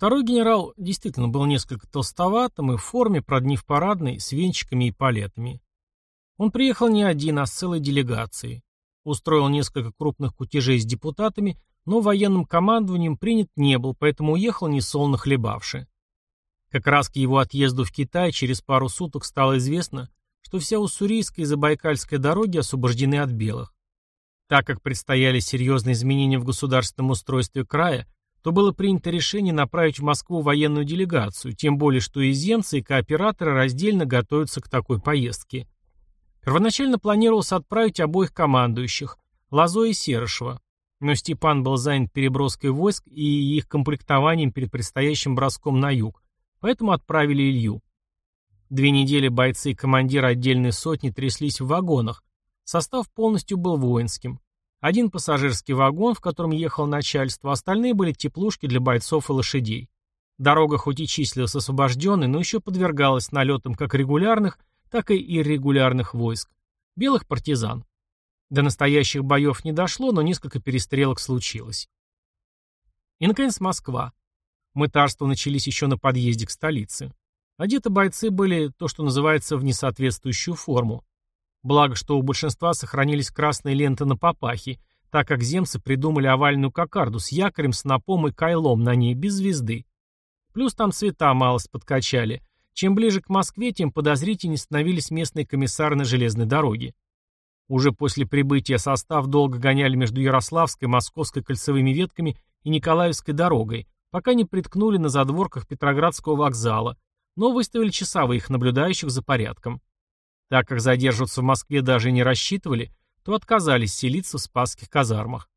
Второй генерал действительно был несколько толстоватым и в форме, правда в парадной, с венчиками и палетами. Он приехал не один, а с целой делегацией. Устроил несколько крупных кутежей с депутатами, но военным командованием принят не был, поэтому уехал несолоно хлебавши. Как раз к его отъезду в Китай через пару суток стало известно, что вся Уссурийская и Забайкальская дороги освобождены от белых. Так как предстояли серьезные изменения в государственном устройстве края, то было принято решение направить в Москву военную делегацию, тем более что и земцы, и кооператоры раздельно готовятся к такой поездке. Первоначально планировалось отправить обоих командующих, Лазо и Серышева, но Степан был занят переброской войск и их комплектованием перед предстоящим броском на юг, поэтому отправили Илью. Две недели бойцы и командиры отдельной сотни тряслись в вагонах, состав полностью был воинским. Один пассажирский вагон, в котором ехало начальство, остальные были теплушки для бойцов и лошадей. Дорога хоть и числилась освобожденной, но еще подвергалась налетам как регулярных, так и иррегулярных войск. Белых партизан. До настоящих боев не дошло, но несколько перестрелок случилось. И, наконец, Москва. Мытарства начались еще на подъезде к столице. Одеты бойцы были то, что называется, в несоответствующую форму. Благо, что у большинства сохранились красные ленты на папахе, так как земцы придумали овальную кокарду с якорем, снопом и кайлом на ней без звезды. Плюс там цвета малость подкачали. Чем ближе к Москве, тем подозрительнее становились местные комиссары на железной дороге. Уже после прибытия состав долго гоняли между Ярославской, Московской кольцевыми ветками и Николаевской дорогой, пока не приткнули на задворках Петроградского вокзала, но выставили часовых, наблюдающих за порядком. Так как задерживаться в Москве даже не рассчитывали, то отказались селиться в Спасских казармах.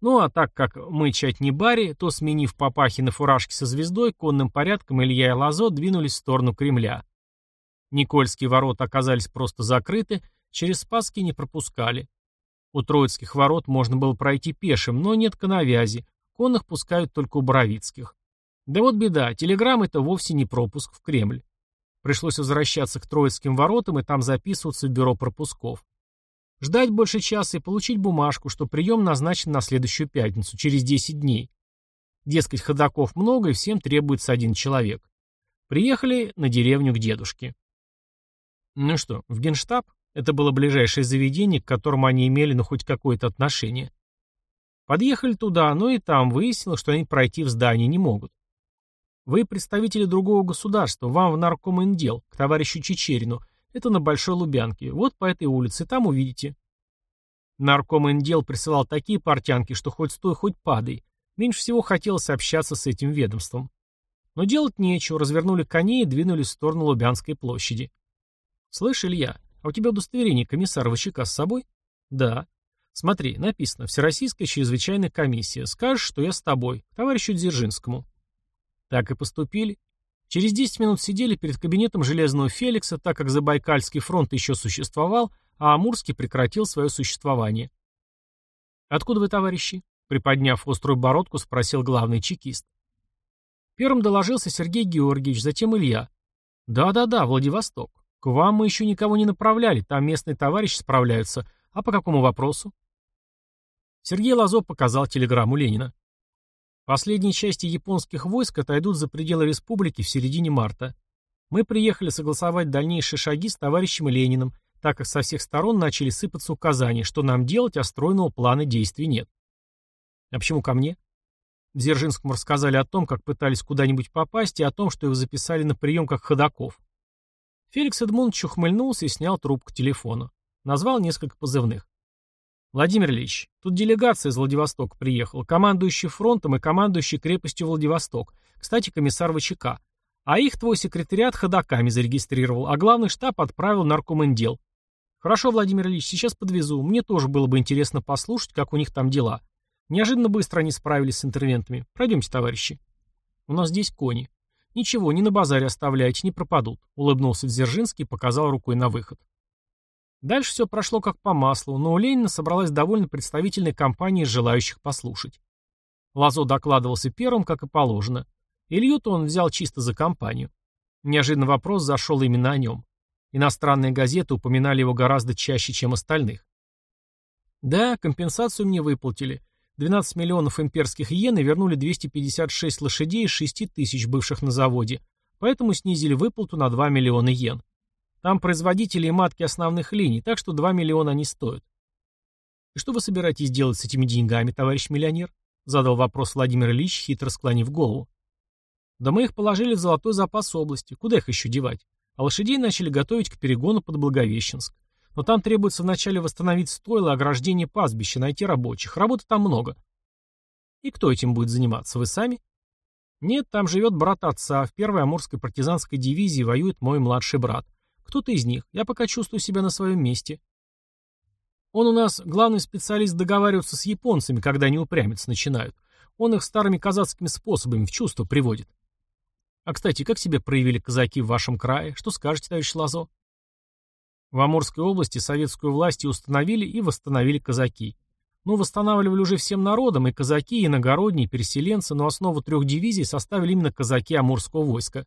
Ну а так как мы чать не бари, то, сменив папахи на фуражки со звездой, конным порядком Илья и Лазо двинулись в сторону Кремля. Никольские ворота оказались просто закрыты, через Спасские не пропускали. У Троицких ворот можно было пройти пешим, но нет коновязи, конных пускают только у Боровицких. Да вот беда, телеграмм это вовсе не пропуск в Кремль. Пришлось возвращаться к Троицким воротам и там записываться в бюро пропусков. Ждать больше часа и получить бумажку, что прием назначен на следующую пятницу, через 10 дней. Дескать, ходаков много и всем требуется один человек. Приехали на деревню к дедушке. Ну что, в генштаб? Это было ближайшее заведение, к которому они имели ну хоть какое-то отношение. Подъехали туда, но и там выяснилось, что они пройти в здание не могут. Вы представители другого государства, вам в наркоминдел, к товарищу Чечерину. Это на Большой Лубянке. Вот по этой улице, там увидите. Наркоминдел присылал такие портянки, что хоть стой, хоть падай. Меньше всего хотелось общаться с этим ведомством. Но делать нечего, развернули коней и двинулись в сторону Лубянской площади. «Слышь, Илья, а у тебя удостоверение комиссара ВЧК с собой?» «Да». «Смотри, написано, Всероссийская чрезвычайная комиссия. Скажешь, что я с тобой, к товарищу Дзержинскому». Так и поступили. Через 10 минут сидели перед кабинетом Железного Феликса, так как Забайкальский фронт еще существовал, а Амурский прекратил свое существование. «Откуда вы, товарищи?» Приподняв острую бородку, спросил главный чекист. Первым доложился Сергей Георгиевич, затем Илья. «Да-да-да, Владивосток. К вам мы еще никого не направляли, там местные товарищи справляются. А по какому вопросу?» Сергей Лазов показал телеграмму Ленина. Последние части японских войск отойдут за пределы республики в середине марта. Мы приехали согласовать дальнейшие шаги с товарищем Лениным, так как со всех сторон начали сыпаться указания, что нам делать, а стройного плана действий нет. А почему ко мне? В Дзержинском рассказали о том, как пытались куда-нибудь попасть, и о том, что их записали на прием как ходаков. Феликс Эдмундович ухмыльнулся и снял трубку телефона. Назвал несколько позывных. Владимир Ильич, тут делегация из Владивостока приехала, командующий фронтом и командующий крепостью Владивосток. Кстати, комиссар ВЧК. А их твой секретариат ходаками зарегистрировал, а главный штаб отправил наркомендел. Хорошо, Владимир Ильич, сейчас подвезу. Мне тоже было бы интересно послушать, как у них там дела. Неожиданно быстро они справились с интервентами. Пройдемте, товарищи. У нас здесь кони. Ничего, не на базаре оставляйте, не пропадут. Улыбнулся Дзержинский и показал рукой на выход. Дальше все прошло как по маслу, но у Ленина собралась довольно представительная компания желающих послушать. Лазо докладывался первым, как и положено. Илью-то он взял чисто за компанию. Неожиданно вопрос зашел именно о нем. Иностранные газеты упоминали его гораздо чаще, чем остальных. Да, компенсацию мне выплатили. 12 миллионов имперских иен и вернули 256 лошадей из 6 тысяч бывших на заводе, поэтому снизили выплату на 2 миллиона йен. Там производители и матки основных линий, так что 2 миллиона они стоят. «И что вы собираетесь делать с этими деньгами, товарищ миллионер?» задал вопрос Владимир Ильич, хитро склонив голову. «Да мы их положили в золотой запас области. Куда их еще девать? А лошадей начали готовить к перегону под Благовещенск. Но там требуется вначале восстановить стойло, ограждение пастбища, найти рабочих. Работы там много. И кто этим будет заниматься? Вы сами? Нет, там живет брат отца. В первой Амурской партизанской дивизии воюет мой младший брат. Кто-то из них. Я пока чувствую себя на своем месте. Он у нас главный специалист договариваться с японцами, когда они упрямиться начинают. Он их старыми казацкими способами в чувство приводит. А, кстати, как себя проявили казаки в вашем крае? Что скажете, товарищ Лазо? В Амурской области советскую власть и установили и восстановили казаки. Ну, восстанавливали уже всем народом, и казаки, и иногородние, и переселенцы, но основу трех дивизий составили именно казаки Амурского войска.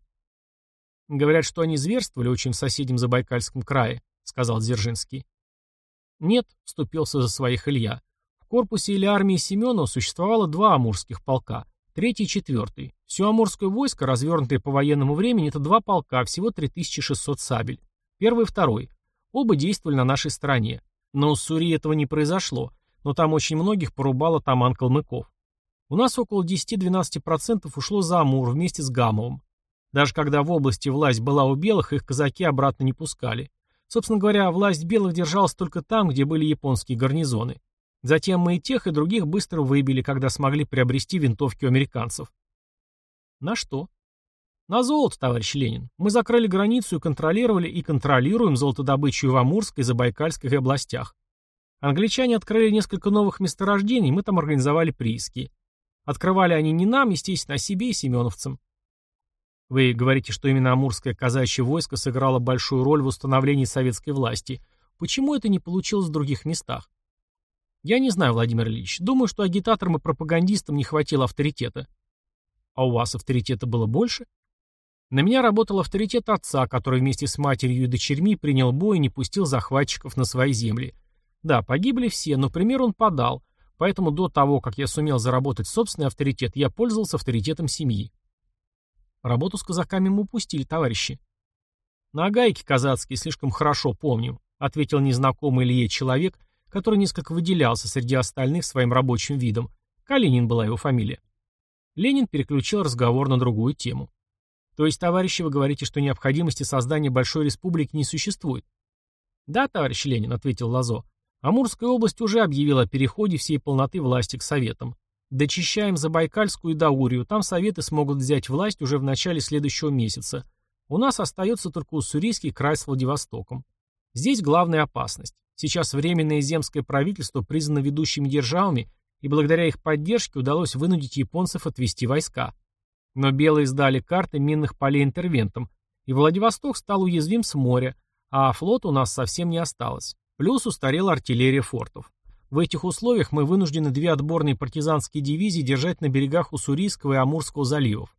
Говорят, что они зверствовали очень в соседнем Забайкальском крае, сказал Дзержинский. Нет, вступился за своих Илья. В корпусе или армии Семенова существовало два амурских полка, третий и четвертый. Все амурское войско, развернутое по военному времени, это два полка, всего 3600 сабель. Первый и второй. Оба действовали на нашей стороне. Но у Сури этого не произошло, но там очень многих порубало таман Калмыков. У нас около 10-12% ушло за Амур вместе с Гамовым. Даже когда в области власть была у белых, их казаки обратно не пускали. Собственно говоря, власть белых держалась только там, где были японские гарнизоны. Затем мы и тех, и других быстро выбили, когда смогли приобрести винтовки у американцев. На что? На золото, товарищ Ленин. Мы закрыли границу и контролировали и контролируем золотодобычу в Амурской и Забайкальской областях. Англичане открыли несколько новых месторождений, мы там организовали прииски. Открывали они не нам, естественно, а себе и семеновцам. Вы говорите, что именно Амурское казачье войско сыграло большую роль в установлении советской власти. Почему это не получилось в других местах? Я не знаю, Владимир Ильич. Думаю, что агитаторам и пропагандистам не хватило авторитета. А у вас авторитета было больше? На меня работал авторитет отца, который вместе с матерью и дочерьми принял бой и не пустил захватчиков на свои земли. Да, погибли все, но пример он подал, поэтому до того, как я сумел заработать собственный авторитет, я пользовался авторитетом семьи. Работу с казаками мы упустили, товарищи. На гайке казацкие слишком хорошо помню, ответил незнакомый Илье человек, который несколько выделялся среди остальных своим рабочим видом. Калинин была его фамилия. Ленин переключил разговор на другую тему. То есть, товарищи, вы говорите, что необходимости создания большой республики не существует? Да, товарищ Ленин, ответил Лазо. Амурская область уже объявила о переходе всей полноты власти к Советам. Дочищаем Забайкальскую и Даурию, там Советы смогут взять власть уже в начале следующего месяца. У нас остается только Уссурийский край с Владивостоком. Здесь главная опасность. Сейчас Временное земское правительство признано ведущими державами, и благодаря их поддержке удалось вынудить японцев отвести войска. Но белые сдали карты минных полей интервентам, и Владивосток стал уязвим с моря, а флота у нас совсем не осталось. Плюс устарела артиллерия фортов. В этих условиях мы вынуждены две отборные партизанские дивизии держать на берегах Уссурийского и Амурского заливов.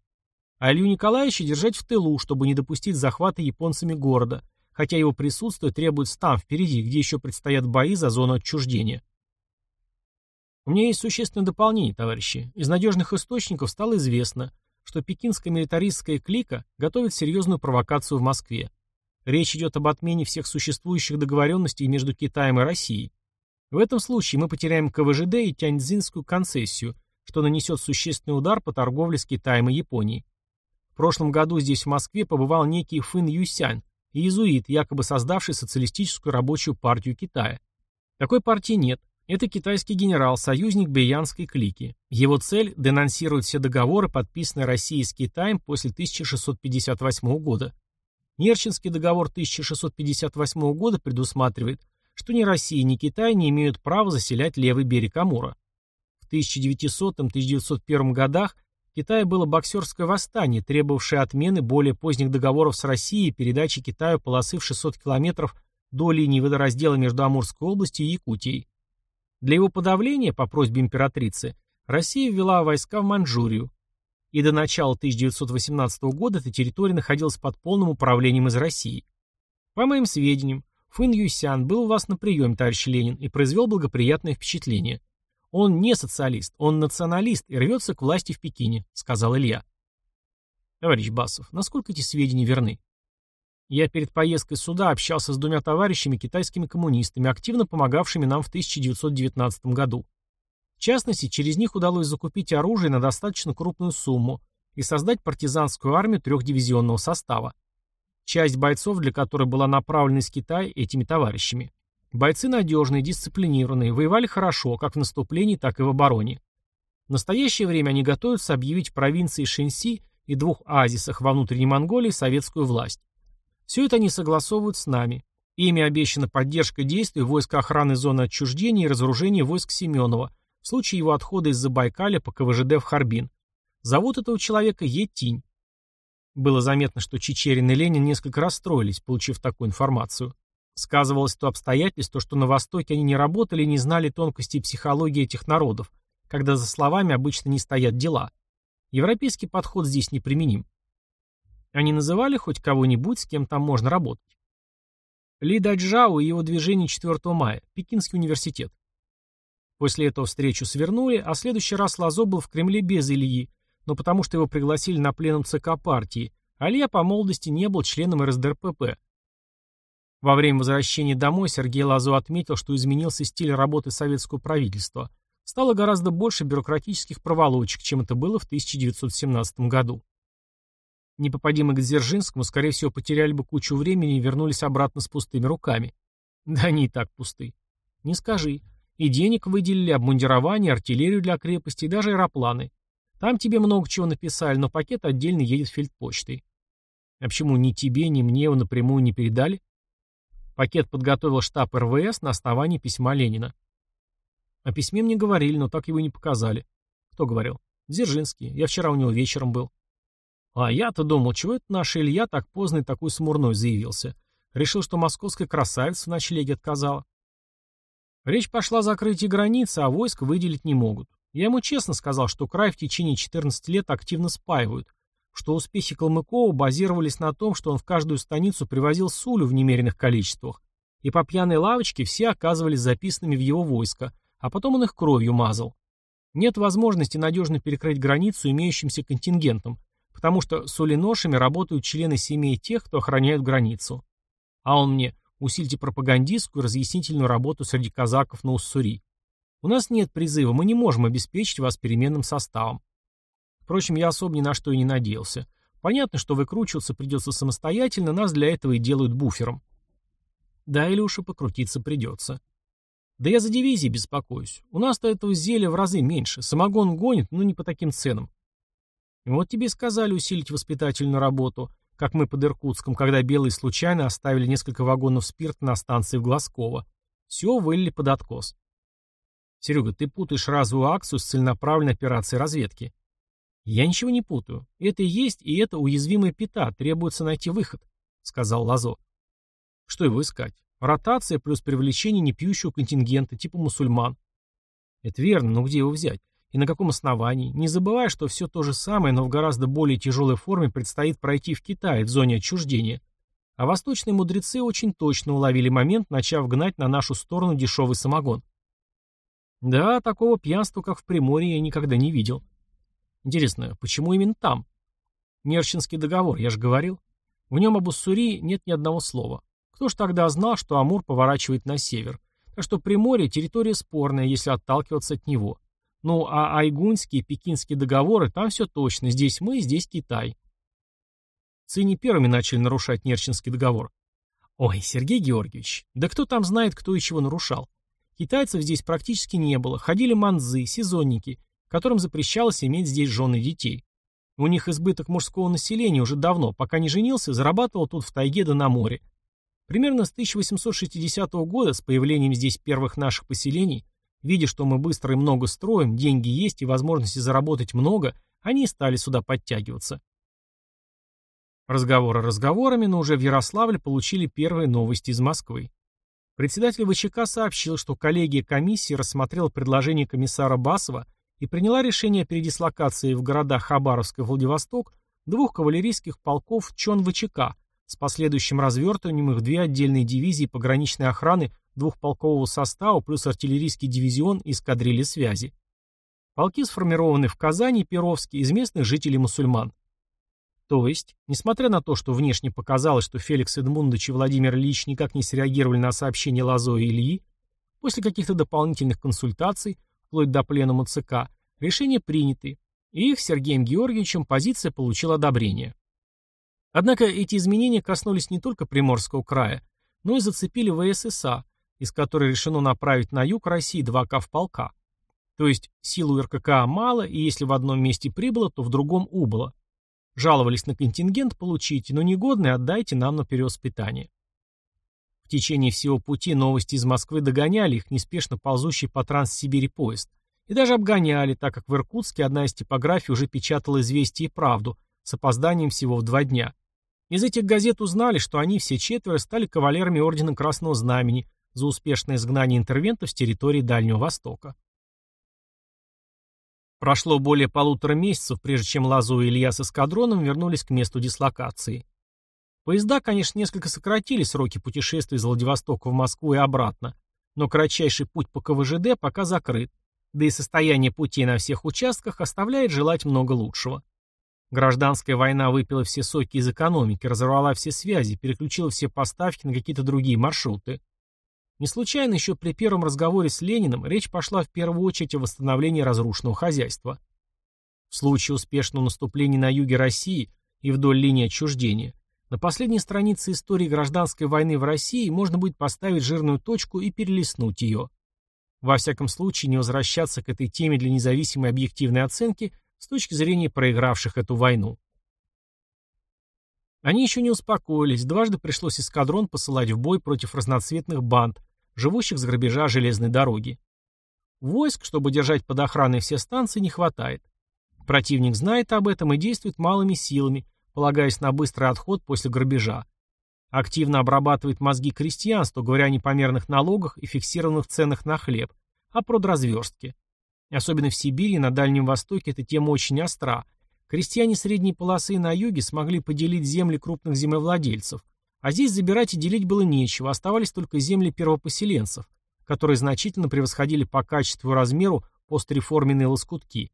А Илью Николаевича держать в тылу, чтобы не допустить захвата японцами города, хотя его присутствие требуется там, впереди, где еще предстоят бои за зону отчуждения. У меня есть существенное дополнение, товарищи. Из надежных источников стало известно, что пекинская милитаристская клика готовит серьезную провокацию в Москве. Речь идет об отмене всех существующих договоренностей между Китаем и Россией. В этом случае мы потеряем КВЖД и Тяньцзинскую концессию, что нанесет существенный удар по торговле с Китаем и Японией. В прошлом году здесь в Москве побывал некий Фын Юсянь, иезуит, якобы создавший социалистическую рабочую партию Китая. Такой партии нет. Это китайский генерал, союзник Беянской клики. Его цель – денонсировать все договоры, подписанные Россией с Китаем после 1658 года. Нерчинский договор 1658 года предусматривает, что ни Россия, ни Китай не имеют права заселять левый берег Амура. В 1900-1901 годах в Китае было боксерское восстание, требовавшее отмены более поздних договоров с Россией и передачи Китаю полосы в 600 километров до линии водораздела между Амурской областью и Якутией. Для его подавления, по просьбе императрицы, Россия ввела войска в Манчжурию. И до начала 1918 года эта территория находилась под полным управлением из России. По моим сведениям, Фын Юйсян был у вас на приеме, товарищ Ленин, и произвел благоприятное впечатление. Он не социалист, он националист и рвется к власти в Пекине, сказал Илья. Товарищ Басов, насколько эти сведения верны? Я перед поездкой сюда общался с двумя товарищами китайскими коммунистами, активно помогавшими нам в 1919 году. В частности, через них удалось закупить оружие на достаточно крупную сумму и создать партизанскую армию трехдивизионного состава. Часть бойцов, для которой была направлена из Китая этими товарищами. Бойцы надежные, дисциплинированные, воевали хорошо, как в наступлении, так и в обороне. В настоящее время они готовятся объявить провинции Шэньси и двух оазисах во внутренней Монголии советскую власть. Все это они согласовывают с нами. Ими обещана поддержка действий войск охраны зоны отчуждения и разоружения войск Семенова в случае его отхода из Забайкаля по КВЖД в Харбин. Зовут этого человека Етинь. Было заметно, что Чечерин и Ленин несколько расстроились, получив такую информацию. Сказывалось то обстоятельство, что на Востоке они не работали и не знали тонкостей психологии этих народов, когда за словами обычно не стоят дела. Европейский подход здесь неприменим. Они называли хоть кого-нибудь, с кем там можно работать? Ли Даджао и его движение 4 мая, Пекинский университет. После этого встречу свернули, а в следующий раз Лазо был в Кремле без Ильи, но потому что его пригласили на пленум ЦК партии, а Илья по молодости не был членом РСДРПП. Во время возвращения домой Сергей Лазо отметил, что изменился стиль работы советского правительства. Стало гораздо больше бюрократических проволочек, чем это было в 1917 году. Не попади мы к Дзержинскому, скорее всего, потеряли бы кучу времени и вернулись обратно с пустыми руками. Да они и так пусты. Не скажи. И денег выделили, обмундирование, артиллерию для крепости и даже аэропланы. Там тебе много чего написали, но пакет отдельно едет фельдпочтой. А почему ни тебе, ни мне его напрямую не передали? Пакет подготовил штаб РВС на основании письма Ленина. О письме мне говорили, но так его не показали. Кто говорил? Дзержинский. Я вчера у него вечером был. А я-то думал, чего это наш Илья так поздно и такой смурной заявился. Решил, что московская красавица в ночлеге отказала. Речь пошла о закрытии границы, а войск выделить не могут. Я ему честно сказал, что край в течение 14 лет активно спаивают, что успехи Калмыкова базировались на том, что он в каждую станицу привозил сулю в немеренных количествах, и по пьяной лавочке все оказывались записанными в его войско, а потом он их кровью мазал. Нет возможности надежно перекрыть границу имеющимся контингентом, потому что с работают члены семей тех, кто охраняют границу. А он мне, усильте пропагандистскую разъяснительную работу среди казаков на Уссури. У нас нет призыва, мы не можем обеспечить вас переменным составом. Впрочем, я особо ни на что и не надеялся. Понятно, что выкручиваться придется самостоятельно, нас для этого и делают буфером. Да, Илюша, покрутиться придется. Да я за дивизии беспокоюсь. У нас-то этого зелья в разы меньше. Самогон гонит, но не по таким ценам. Вот тебе сказали усилить воспитательную работу, как мы под Иркутском, когда белые случайно оставили несколько вагонов спирта на станции в Глазково. Все вылили под откос. Серега, ты путаешь разовую акцию с целенаправленной операцией разведки. Я ничего не путаю. Это и есть, и это уязвимая пята, требуется найти выход, сказал Лазо. Что его искать? Ротация плюс привлечение непьющего контингента, типа мусульман. Это верно, но где его взять? И на каком основании? Не забывая, что все то же самое, но в гораздо более тяжелой форме предстоит пройти в Китае, в зоне отчуждения. А восточные мудрецы очень точно уловили момент, начав гнать на нашу сторону дешевый самогон. Да, такого пьянства, как в Приморье, я никогда не видел. Интересно, почему именно там? Нерчинский договор, я же говорил. В нем об Уссури нет ни одного слова. Кто ж тогда знал, что Амур поворачивает на север? Так что Приморье – территория спорная, если отталкиваться от него. Ну, а айгунские, пекинские договоры, там все точно. Здесь мы, здесь Китай. Цини первыми начали нарушать Нерчинский договор. Ой, Сергей Георгиевич, да кто там знает, кто и чего нарушал? Китайцев здесь практически не было. Ходили манзы, сезонники, которым запрещалось иметь здесь жены и детей. У них избыток мужского населения уже давно, пока не женился, зарабатывал тут в тайге да на море. Примерно с 1860 года, с появлением здесь первых наших поселений, Видя, что мы быстро и много строим, деньги есть и возможности заработать много, они стали сюда подтягиваться. Разговоры разговорами, но уже в Ярославле получили первые новости из Москвы. Председатель ВЧК сообщил, что коллегия комиссии рассмотрела предложение комиссара Басова и приняла решение о передислокации в городах Хабаровск и Владивосток двух кавалерийских полков ЧОН ВЧК с последующим развертыванием их две отдельные дивизии пограничной охраны двухполкового состава плюс артиллерийский дивизион и эскадрилья связи. Полки сформированы в Казани и Перовске из местных жителей мусульман. То есть, несмотря на то, что внешне показалось, что Феликс Эдмундович и Владимир Ильич никак не среагировали на сообщение Лазо и Ильи, после каких-то дополнительных консультаций, вплоть до пленума ЦК, решения приняты, и их Сергеем Георгиевичем позиция получила одобрение. Однако эти изменения коснулись не только Приморского края, но и зацепили ВССА, из которой решено направить на юг России два кавполка. То есть силу РККА мало, и если в одном месте прибыло, то в другом убыло. Жаловались на контингент, получите, но негодный отдайте нам на перевоспитание. В течение всего пути новости из Москвы догоняли их, неспешно ползущий по Транссибири поезд. И даже обгоняли, так как в Иркутске одна из типографий уже печатала «Известие и правду» с опозданием всего в два дня. Из этих газет узнали, что они все четверо стали кавалерами Ордена Красного Знамени за успешное изгнание интервентов с территории Дальнего Востока. Прошло более полутора месяцев, прежде чем Лазу и Илья с эскадроном вернулись к месту дислокации. Поезда, конечно, несколько сократили сроки путешествий из Владивостока в Москву и обратно, но кратчайший путь по КВЖД пока закрыт, да и состояние путей на всех участках оставляет желать много лучшего. Гражданская война выпила все соки из экономики, разорвала все связи, переключила все поставки на какие-то другие маршруты. Не случайно еще при первом разговоре с Лениным речь пошла в первую очередь о восстановлении разрушенного хозяйства. В случае успешного наступления на юге России и вдоль линии отчуждения, на последней странице истории гражданской войны в России можно будет поставить жирную точку и перелистнуть ее. Во всяком случае, не возвращаться к этой теме для независимой объективной оценки с точки зрения проигравших эту войну. Они еще не успокоились, дважды пришлось эскадрон посылать в бой против разноцветных банд, живущих с грабежа железной дороги. Войск, чтобы держать под охраной все станции, не хватает. Противник знает об этом и действует малыми силами, полагаясь на быстрый отход после грабежа. Активно обрабатывает мозги крестьянства, говоря о непомерных налогах и фиксированных ценах на хлеб, о продразверстке. Особенно в Сибири и на Дальнем Востоке эта тема очень остра. Крестьяне средней полосы на юге смогли поделить земли крупных землевладельцев, а здесь забирать и делить было нечего, оставались только земли первопоселенцев, которые значительно превосходили по качеству и размеру постреформенные лоскутки.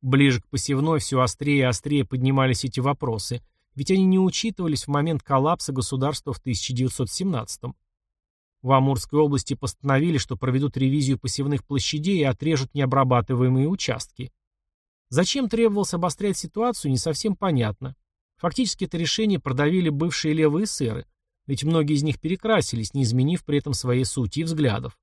Ближе к посевной все острее и острее поднимались эти вопросы, ведь они не учитывались в момент коллапса государства в 1917 -м. В Амурской области постановили, что проведут ревизию посевных площадей и отрежут необрабатываемые участки. Зачем требовалось обострять ситуацию, не совсем понятно. Фактически это решение продавили бывшие левые сэры, ведь многие из них перекрасились, не изменив при этом своей сути и взглядов.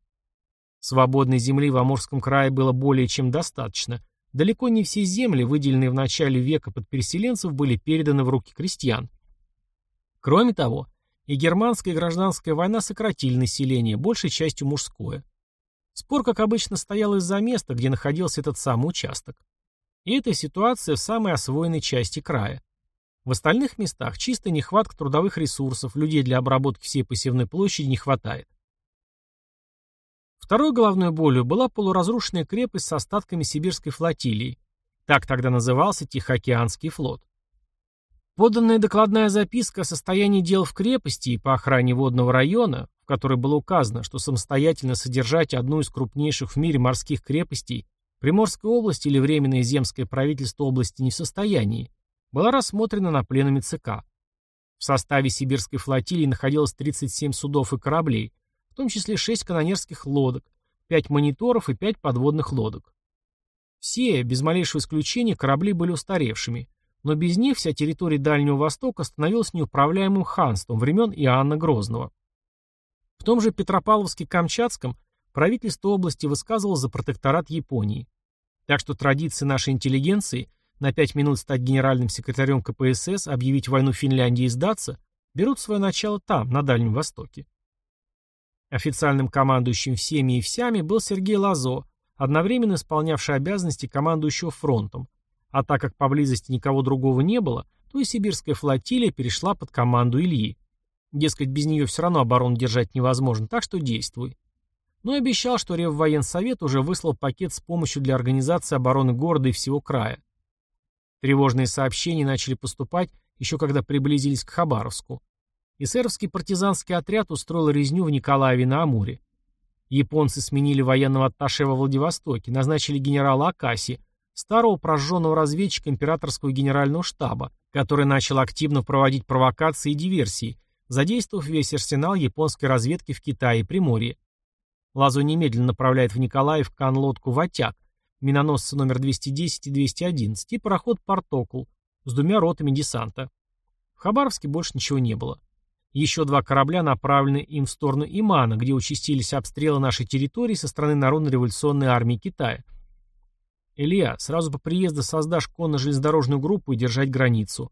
Свободной земли в Амурском крае было более чем достаточно. Далеко не все земли, выделенные в начале века под переселенцев, были переданы в руки крестьян. Кроме того, и германская и гражданская война сократили население, большей частью мужское. Спор, как обычно, стоял из-за места, где находился этот самый участок. И эта ситуация в самой освоенной части края. В остальных местах чисто нехватка трудовых ресурсов, людей для обработки всей посевной площади не хватает. Второй головной болью была полуразрушенная крепость с остатками сибирской флотилии. Так тогда назывался Тихоокеанский флот. Поданная докладная записка о состоянии дел в крепости и по охране водного района, в которой было указано, что самостоятельно содержать одну из крупнейших в мире морских крепостей Приморская область или Временное земское правительство области не в состоянии, была рассмотрена на пленуме ЦК. В составе сибирской флотилии находилось 37 судов и кораблей, в том числе 6 канонерских лодок, 5 мониторов и 5 подводных лодок. Все, без малейшего исключения, корабли были устаревшими, но без них вся территория Дальнего Востока становилась неуправляемым ханством времен Иоанна Грозного. В том же Петропавловске-Камчатском правительство области высказывало за протекторат Японии. Так что традиции нашей интеллигенции на пять минут стать генеральным секретарем КПСС, объявить войну Финляндии и сдаться, берут свое начало там, на Дальнем Востоке. Официальным командующим всеми и всями был Сергей Лазо, одновременно исполнявший обязанности командующего фронтом, а так как поблизости никого другого не было, то и сибирская флотилия перешла под команду Ильи. Дескать, без нее все равно оборону держать невозможно, так что действуй. Но и обещал, что Реввоенсовет уже выслал пакет с помощью для организации обороны города и всего края. Тревожные сообщения начали поступать еще когда приблизились к Хабаровску. Эсеровский партизанский отряд устроил резню в Николаеве на Амуре. Японцы сменили военного атташе во Владивостоке, назначили генерала Акаси, старого прожженного разведчика императорского генерального штаба, который начал активно проводить провокации и диверсии, задействовав весь арсенал японской разведки в Китае и Приморье. Лазо немедленно направляет в Николаев кан-лодку «Ватяк», миноносцы номер 210 и 211 и пароход «Партокул» с двумя ротами десанта. В Хабаровске больше ничего не было. Еще два корабля направлены им в сторону Имана, где участились обстрелы нашей территории со стороны Народно-революционной армии Китая. Илья, сразу по приезду создашь конно-железнодорожную группу и держать границу.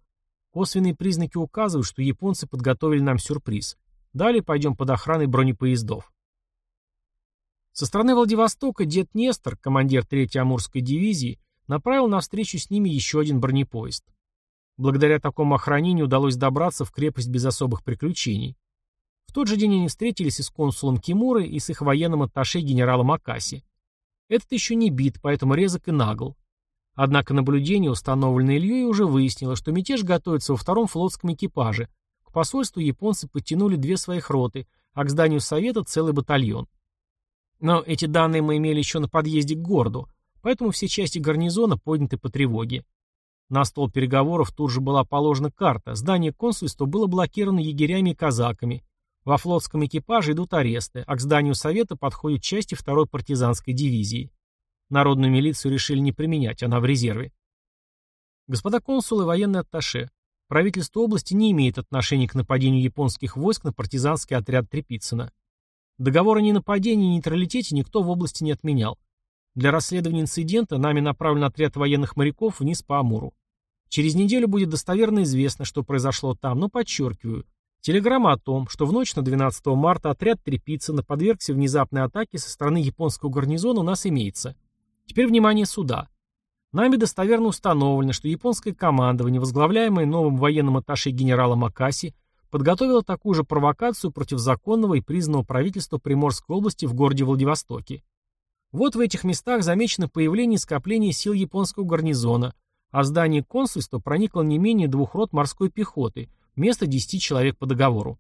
Косвенные признаки указывают, что японцы подготовили нам сюрприз. Далее пойдем под охраной бронепоездов. Со стороны Владивостока дед Нестор, командир 3-й Амурской дивизии, направил навстречу с ними еще один бронепоезд. Благодаря такому охранению удалось добраться в крепость без особых приключений. В тот же день они встретились и с консулом Кимурой, и с их военным атташе генералом Акаси. Этот еще не бит, поэтому резок и нагл. Однако наблюдение, установленное Ильей, уже выяснило, что мятеж готовится во втором флотском экипаже. К посольству японцы подтянули две своих роты, а к зданию Совета целый батальон. Но эти данные мы имели еще на подъезде к городу, поэтому все части гарнизона подняты по тревоге. На стол переговоров тут же была положена карта. Здание консульства было блокировано егерями и казаками. Во флотском экипаже идут аресты, а к зданию совета подходят части второй партизанской дивизии. Народную милицию решили не применять, она в резерве. Господа консулы военные атташе, правительство области не имеет отношения к нападению японских войск на партизанский отряд Трепицына. Договор о ненападении и нейтралитете никто в области не отменял. Для расследования инцидента нами направлен отряд военных моряков вниз по Амуру. Через неделю будет достоверно известно, что произошло там, но подчеркиваю. Телеграмма о том, что в ночь на 12 марта отряд Трепицына подвергся внезапной атаке со стороны японского гарнизона у нас имеется. Теперь внимание суда. Нами достоверно установлено, что японское командование, возглавляемое новым военным атташе генералом Акаси, подготовило такую же провокацию против законного и признанного правительства Приморской области в городе Владивостоке. Вот в этих местах замечено появление и скопление сил японского гарнизона, а в здание консульства проникло не менее двух рот морской пехоты, вместо десяти человек по договору.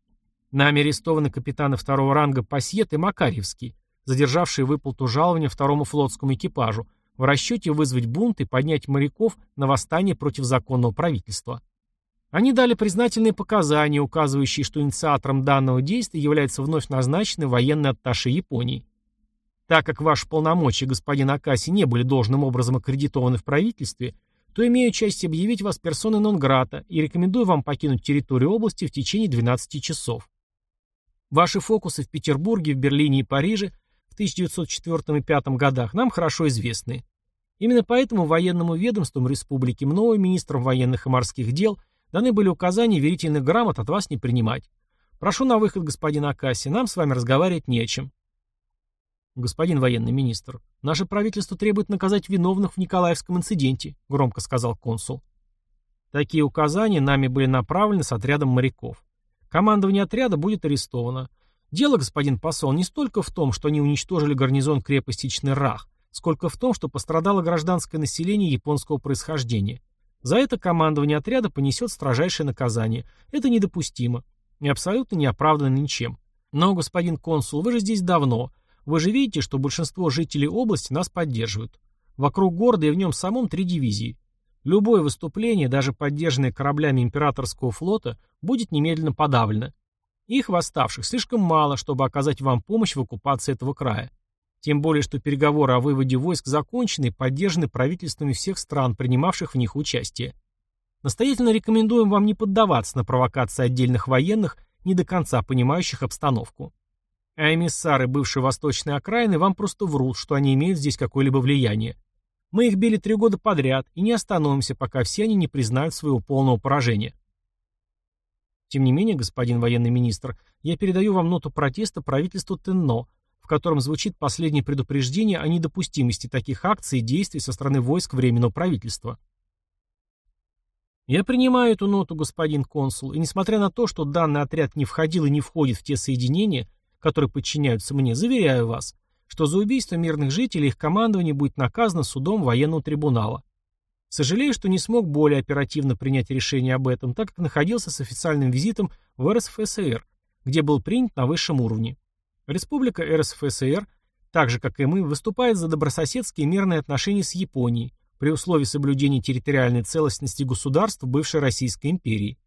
Нами арестованы капитаны второго ранга Пасьет и Макарьевский, задержавшие выплату жалования второму флотскому экипажу, в расчете вызвать бунт и поднять моряков на восстание против законного правительства. Они дали признательные показания, указывающие, что инициатором данного действия является вновь назначенный военный атташе Японии. Так как ваши полномочия, господин Акаси, не были должным образом аккредитованы в правительстве, то имею честь объявить вас персоной нон-грата и рекомендую вам покинуть территорию области в течение 12 часов. Ваши фокусы в Петербурге, в Берлине и Париже в 1904 и 1905 годах нам хорошо известны. Именно поэтому военному ведомству Республики Мною, министрам военных и морских дел, даны были указания верительных грамот от вас не принимать. Прошу на выход, господин Акаси, нам с вами разговаривать не о чем. «Господин военный министр, наше правительство требует наказать виновных в Николаевском инциденте», — громко сказал консул. Такие указания нами были направлены с отрядом моряков. Командование отряда будет арестовано. Дело, господин посол, не столько в том, что они уничтожили гарнизон крепости Чнырах, сколько в том, что пострадало гражданское население японского происхождения. За это командование отряда понесет строжайшее наказание. Это недопустимо и абсолютно не оправдано ничем. Но, господин консул, вы же здесь давно, вы же видите, что большинство жителей области нас поддерживают. Вокруг города и в нем самом три дивизии. Любое выступление, даже поддержанное кораблями императорского флота, будет немедленно подавлено. Их восставших слишком мало, чтобы оказать вам помощь в оккупации этого края. Тем более, что переговоры о выводе войск закончены и поддержаны правительствами всех стран, принимавших в них участие. Настоятельно рекомендуем вам не поддаваться на провокации отдельных военных, не до конца понимающих обстановку. А эмиссары бывшей восточной окраины вам просто врут, что они имеют здесь какое-либо влияние. Мы их били три года подряд и не остановимся, пока все они не признают своего полного поражения. Тем не менее, господин военный министр, я передаю вам ноту протеста правительству Тенно, в котором звучит последнее предупреждение о недопустимости таких акций и действий со стороны войск Временного правительства. Я принимаю эту ноту, господин консул, и несмотря на то, что данный отряд не входил и не входит в те соединения, которые подчиняются мне, заверяю вас, что за убийство мирных жителей их командование будет наказано судом военного трибунала. Сожалею, что не смог более оперативно принять решение об этом, так как находился с официальным визитом в РСФСР, где был принят на высшем уровне. Республика РСФСР, так же как и мы, выступает за добрососедские мирные отношения с Японией при условии соблюдения территориальной целостности государств бывшей Российской империи.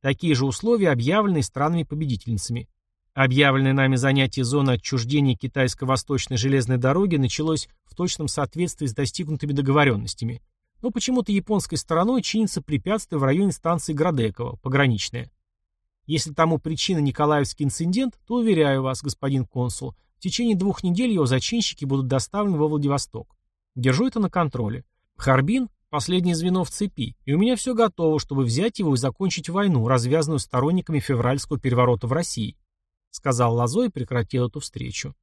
Такие же условия объявлены странами-победительницами. Объявленное нами занятие зоны отчуждения китайско-восточной железной дороги началось в точном соответствии с достигнутыми договоренностями. Но почему-то японской стороной чинится препятствие в районе станции Градекова, пограничная. Если тому причина Николаевский инцидент, то, уверяю вас, господин консул, в течение двух недель его зачинщики будут доставлены во Владивосток. Держу это на контроле. Харбин – последнее звено в цепи, и у меня все готово, чтобы взять его и закончить войну, развязанную сторонниками февральского переворота в России сказал Лазо и прекратил эту встречу.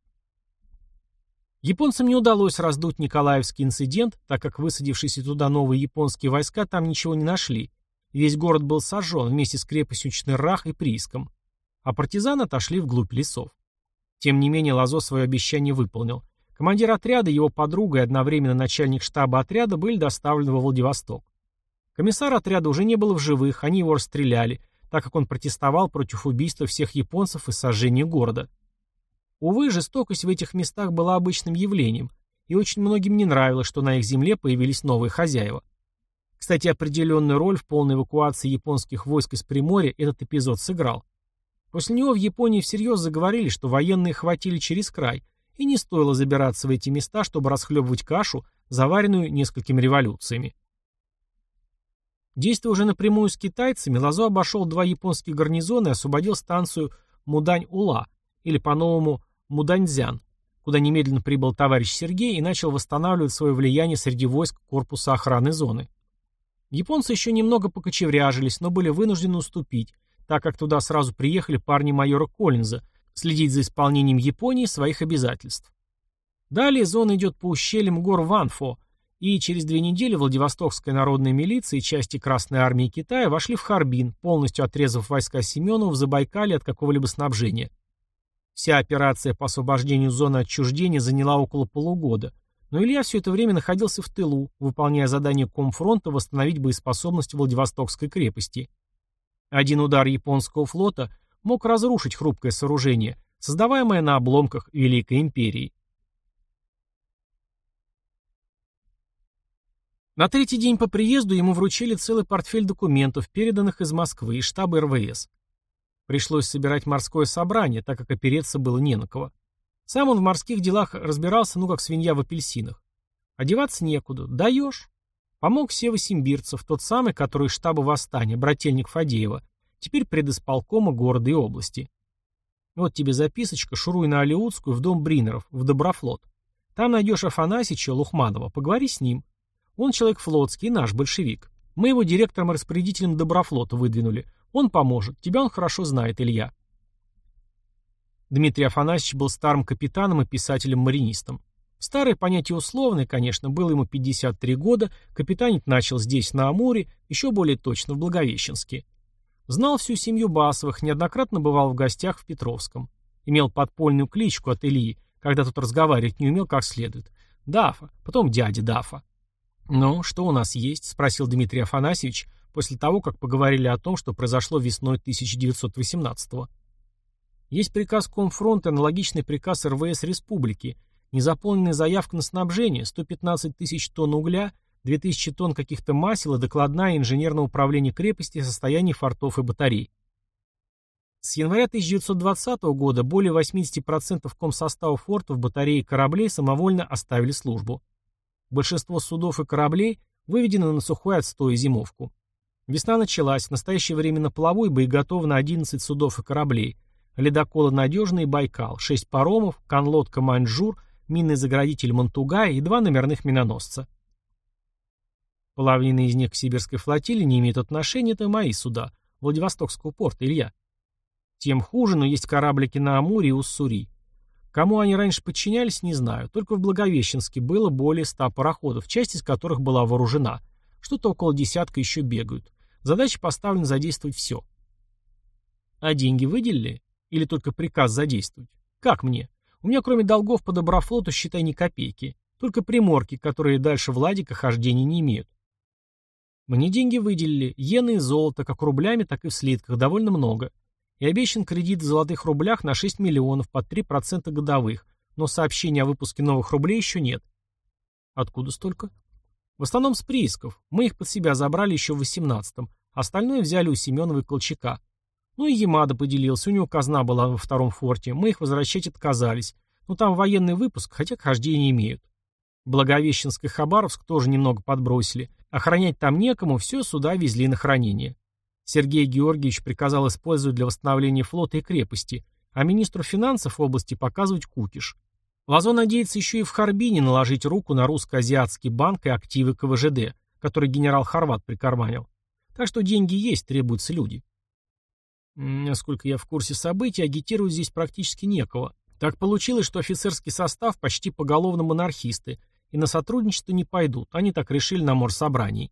Японцам не удалось раздуть Николаевский инцидент, так как высадившиеся туда новые японские войска там ничего не нашли. Весь город был сожжен вместе с крепостью Чныррах и прииском. А партизаны отошли вглубь лесов. Тем не менее Лазо свое обещание выполнил. Командир отряда, его подруга и одновременно начальник штаба отряда были доставлены во Владивосток. Комиссар отряда уже не был в живых, они его расстреляли, так как он протестовал против убийства всех японцев и сожжения города. Увы, жестокость в этих местах была обычным явлением, и очень многим не нравилось, что на их земле появились новые хозяева. Кстати, определенную роль в полной эвакуации японских войск из Приморья этот эпизод сыграл. После него в Японии всерьез заговорили, что военные хватили через край, и не стоило забираться в эти места, чтобы расхлебывать кашу, заваренную несколькими революциями. Действуя уже напрямую с китайцами, Лазо обошел два японских гарнизона и освободил станцию Мудань-Ула, или по-новому Муданьцзян, куда немедленно прибыл товарищ Сергей и начал восстанавливать свое влияние среди войск корпуса охраны зоны. Японцы еще немного покочевряжились, но были вынуждены уступить, так как туда сразу приехали парни майора Коллинза, следить за исполнением Японии своих обязательств. Далее зона идет по ущельям гор Ванфо, и через две недели Владивостокская народная милиция и части Красной армии Китая вошли в Харбин, полностью отрезав войска Семенова в Забайкале от какого-либо снабжения. Вся операция по освобождению зоны отчуждения заняла около полугода, но Илья все это время находился в тылу, выполняя задание Комфронта восстановить боеспособность Владивостокской крепости. Один удар японского флота мог разрушить хрупкое сооружение, создаваемое на обломках Великой империи. На третий день по приезду ему вручили целый портфель документов, переданных из Москвы, из штаба РВС. Пришлось собирать морское собрание, так как опереться было не на кого. Сам он в морских делах разбирался, ну как свинья в апельсинах. Одеваться некуда. Даешь. Помог Сева Симбирцев, тот самый, который из штаба восстания, брательник Фадеева, теперь предисполкома города и области. Вот тебе записочка, шуруй на Алиутскую в дом Бринеров, в Доброфлот. Там найдешь Афанасича Лухманова, поговори с ним. Он человек флотский, наш большевик. Мы его директором-распорядителем Доброфлота выдвинули. Он поможет. Тебя он хорошо знает, Илья. Дмитрий Афанасьевич был старым капитаном и писателем-маринистом. Старое понятие условное, конечно, было ему 53 года, капитанить начал здесь, на Амуре, еще более точно, в Благовещенске. Знал всю семью Басовых, неоднократно бывал в гостях в Петровском. Имел подпольную кличку от Ильи, когда тот разговаривать не умел как следует. Дафа, потом дядя Дафа. «Ну, что у нас есть?» — спросил Дмитрий Афанасьевич после того, как поговорили о том, что произошло весной 1918-го. Есть приказ Комфронта, аналогичный приказ РВС Республики, незаполненная заявка на снабжение, 115 тысяч тонн угля, 2000 тонн каких-то масел и докладная инженерного управления крепости о состоянии фортов и батарей. С января 1920 года более 80% комсостава фортов, батарей и кораблей самовольно оставили службу. Большинство судов и кораблей выведены на сухой отстой и зимовку. Весна началась, в настоящее время на плаву и боеготов на 11 судов и кораблей. Ледоколы «Надежный» «Байкал», 6 паромов, конлодка «Маньчжур», минный заградитель «Монтугай» и два номерных миноносца. Половина из них к сибирской флотилии не имеет отношения, это мои суда, Владивостокского порта, Илья. Тем хуже, но есть кораблики на Амуре и Уссури. Кому они раньше подчинялись, не знаю. Только в Благовещенске было более ста пароходов, часть из которых была вооружена. Что-то около десятка еще бегают. Задача поставлена задействовать все. А деньги выделили? Или только приказ задействовать? Как мне? У меня кроме долгов по Доброфлоту, считай, ни копейки. Только приморки, которые дальше Владика хождения не имеют. Мне деньги выделили, иены и золото, как рублями, так и в слитках, довольно много. И обещан кредит в золотых рублях на 6 миллионов под 3% годовых, но сообщения о выпуске новых рублей еще нет. Откуда столько? В основном с приисков. Мы их под себя забрали еще в 18-м. Остальное взяли у Семенова и Колчака. Ну и Ямада поделился, у него казна была во втором форте. Мы их возвращать отказались. Ну там военный выпуск, хотя к хождения имеют. Благовещенск и Хабаровск тоже немного подбросили. Охранять там некому, все сюда везли на хранение. Сергей Георгиевич приказал использовать для восстановления флота и крепости, а министру финансов области показывать кукиш. Лазо надеется еще и в Харбине наложить руку на русско-азиатский банк и активы КВЖД, который генерал Хорват прикарманил. Так что деньги есть, требуются люди. Насколько я в курсе событий, агитировать здесь практически некого. Так получилось, что офицерский состав почти поголовно монархисты, и на сотрудничество не пойдут, они так решили на морсобрании.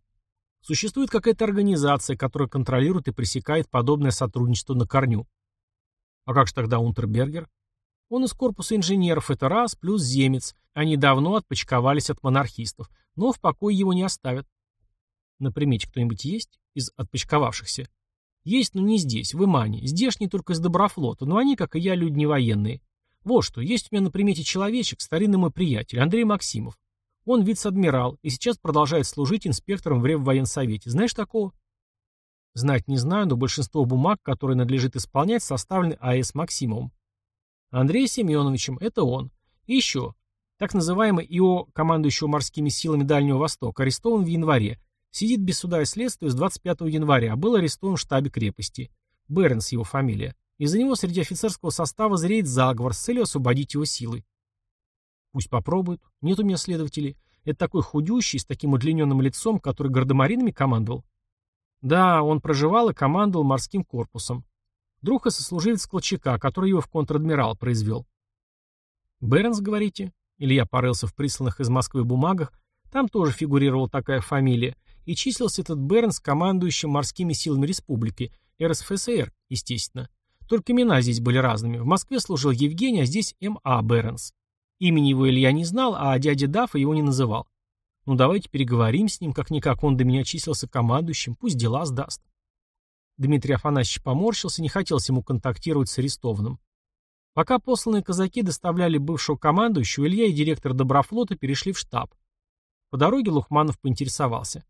Существует какая-то организация, которая контролирует и пресекает подобное сотрудничество на корню. А как же тогда Унтербергер? Он из корпуса инженеров, это раз, плюс земец. Они давно отпочковались от монархистов, но в покое его не оставят. На примете кто-нибудь есть из отпочковавшихся? Есть, но не здесь, в Имане. Здешние только из Доброфлота, но они, как и я, люди не военные. Вот что, есть у меня на примете человечек, старинный мой приятель, Андрей Максимов. Он вице-адмирал и сейчас продолжает служить инспектором в Реввоенсовете. Знаешь такого? Знать не знаю, но большинство бумаг, которые надлежит исполнять, составлены А.С. Максимовым. Андреем Семеновичем, это он. И еще. Так называемый ИО, командующего морскими силами Дальнего Востока, арестован в январе. Сидит без суда и следствия с 25 января, а был арестован в штабе крепости. Бернс его фамилия. Из-за него среди офицерского состава зреет заговор с целью освободить его силой. Пусть попробуют. Нет у меня следователей. Это такой худющий, с таким удлиненным лицом, который гардемаринами командовал. Да, он проживал и командовал морским корпусом. Друг и сослуживец Колчака, который его в контр-адмирал произвел. Бернс, говорите? Или я порылся в присланных из Москвы бумагах, там тоже фигурировала такая фамилия, и числился этот Бернс командующим морскими силами республики, РСФСР, естественно. Только имена здесь были разными. В Москве служил Евгений, а здесь М.А. Бернс. Имени его Илья не знал, а дядя Дафа его не называл. Ну давайте переговорим с ним, как-никак он до меня числился командующим, пусть дела сдаст. Дмитрий Афанасьевич поморщился, не хотелось ему контактировать с арестованным. Пока посланные казаки доставляли бывшего командующего, Илья и директор Доброфлота перешли в штаб. По дороге Лухманов поинтересовался.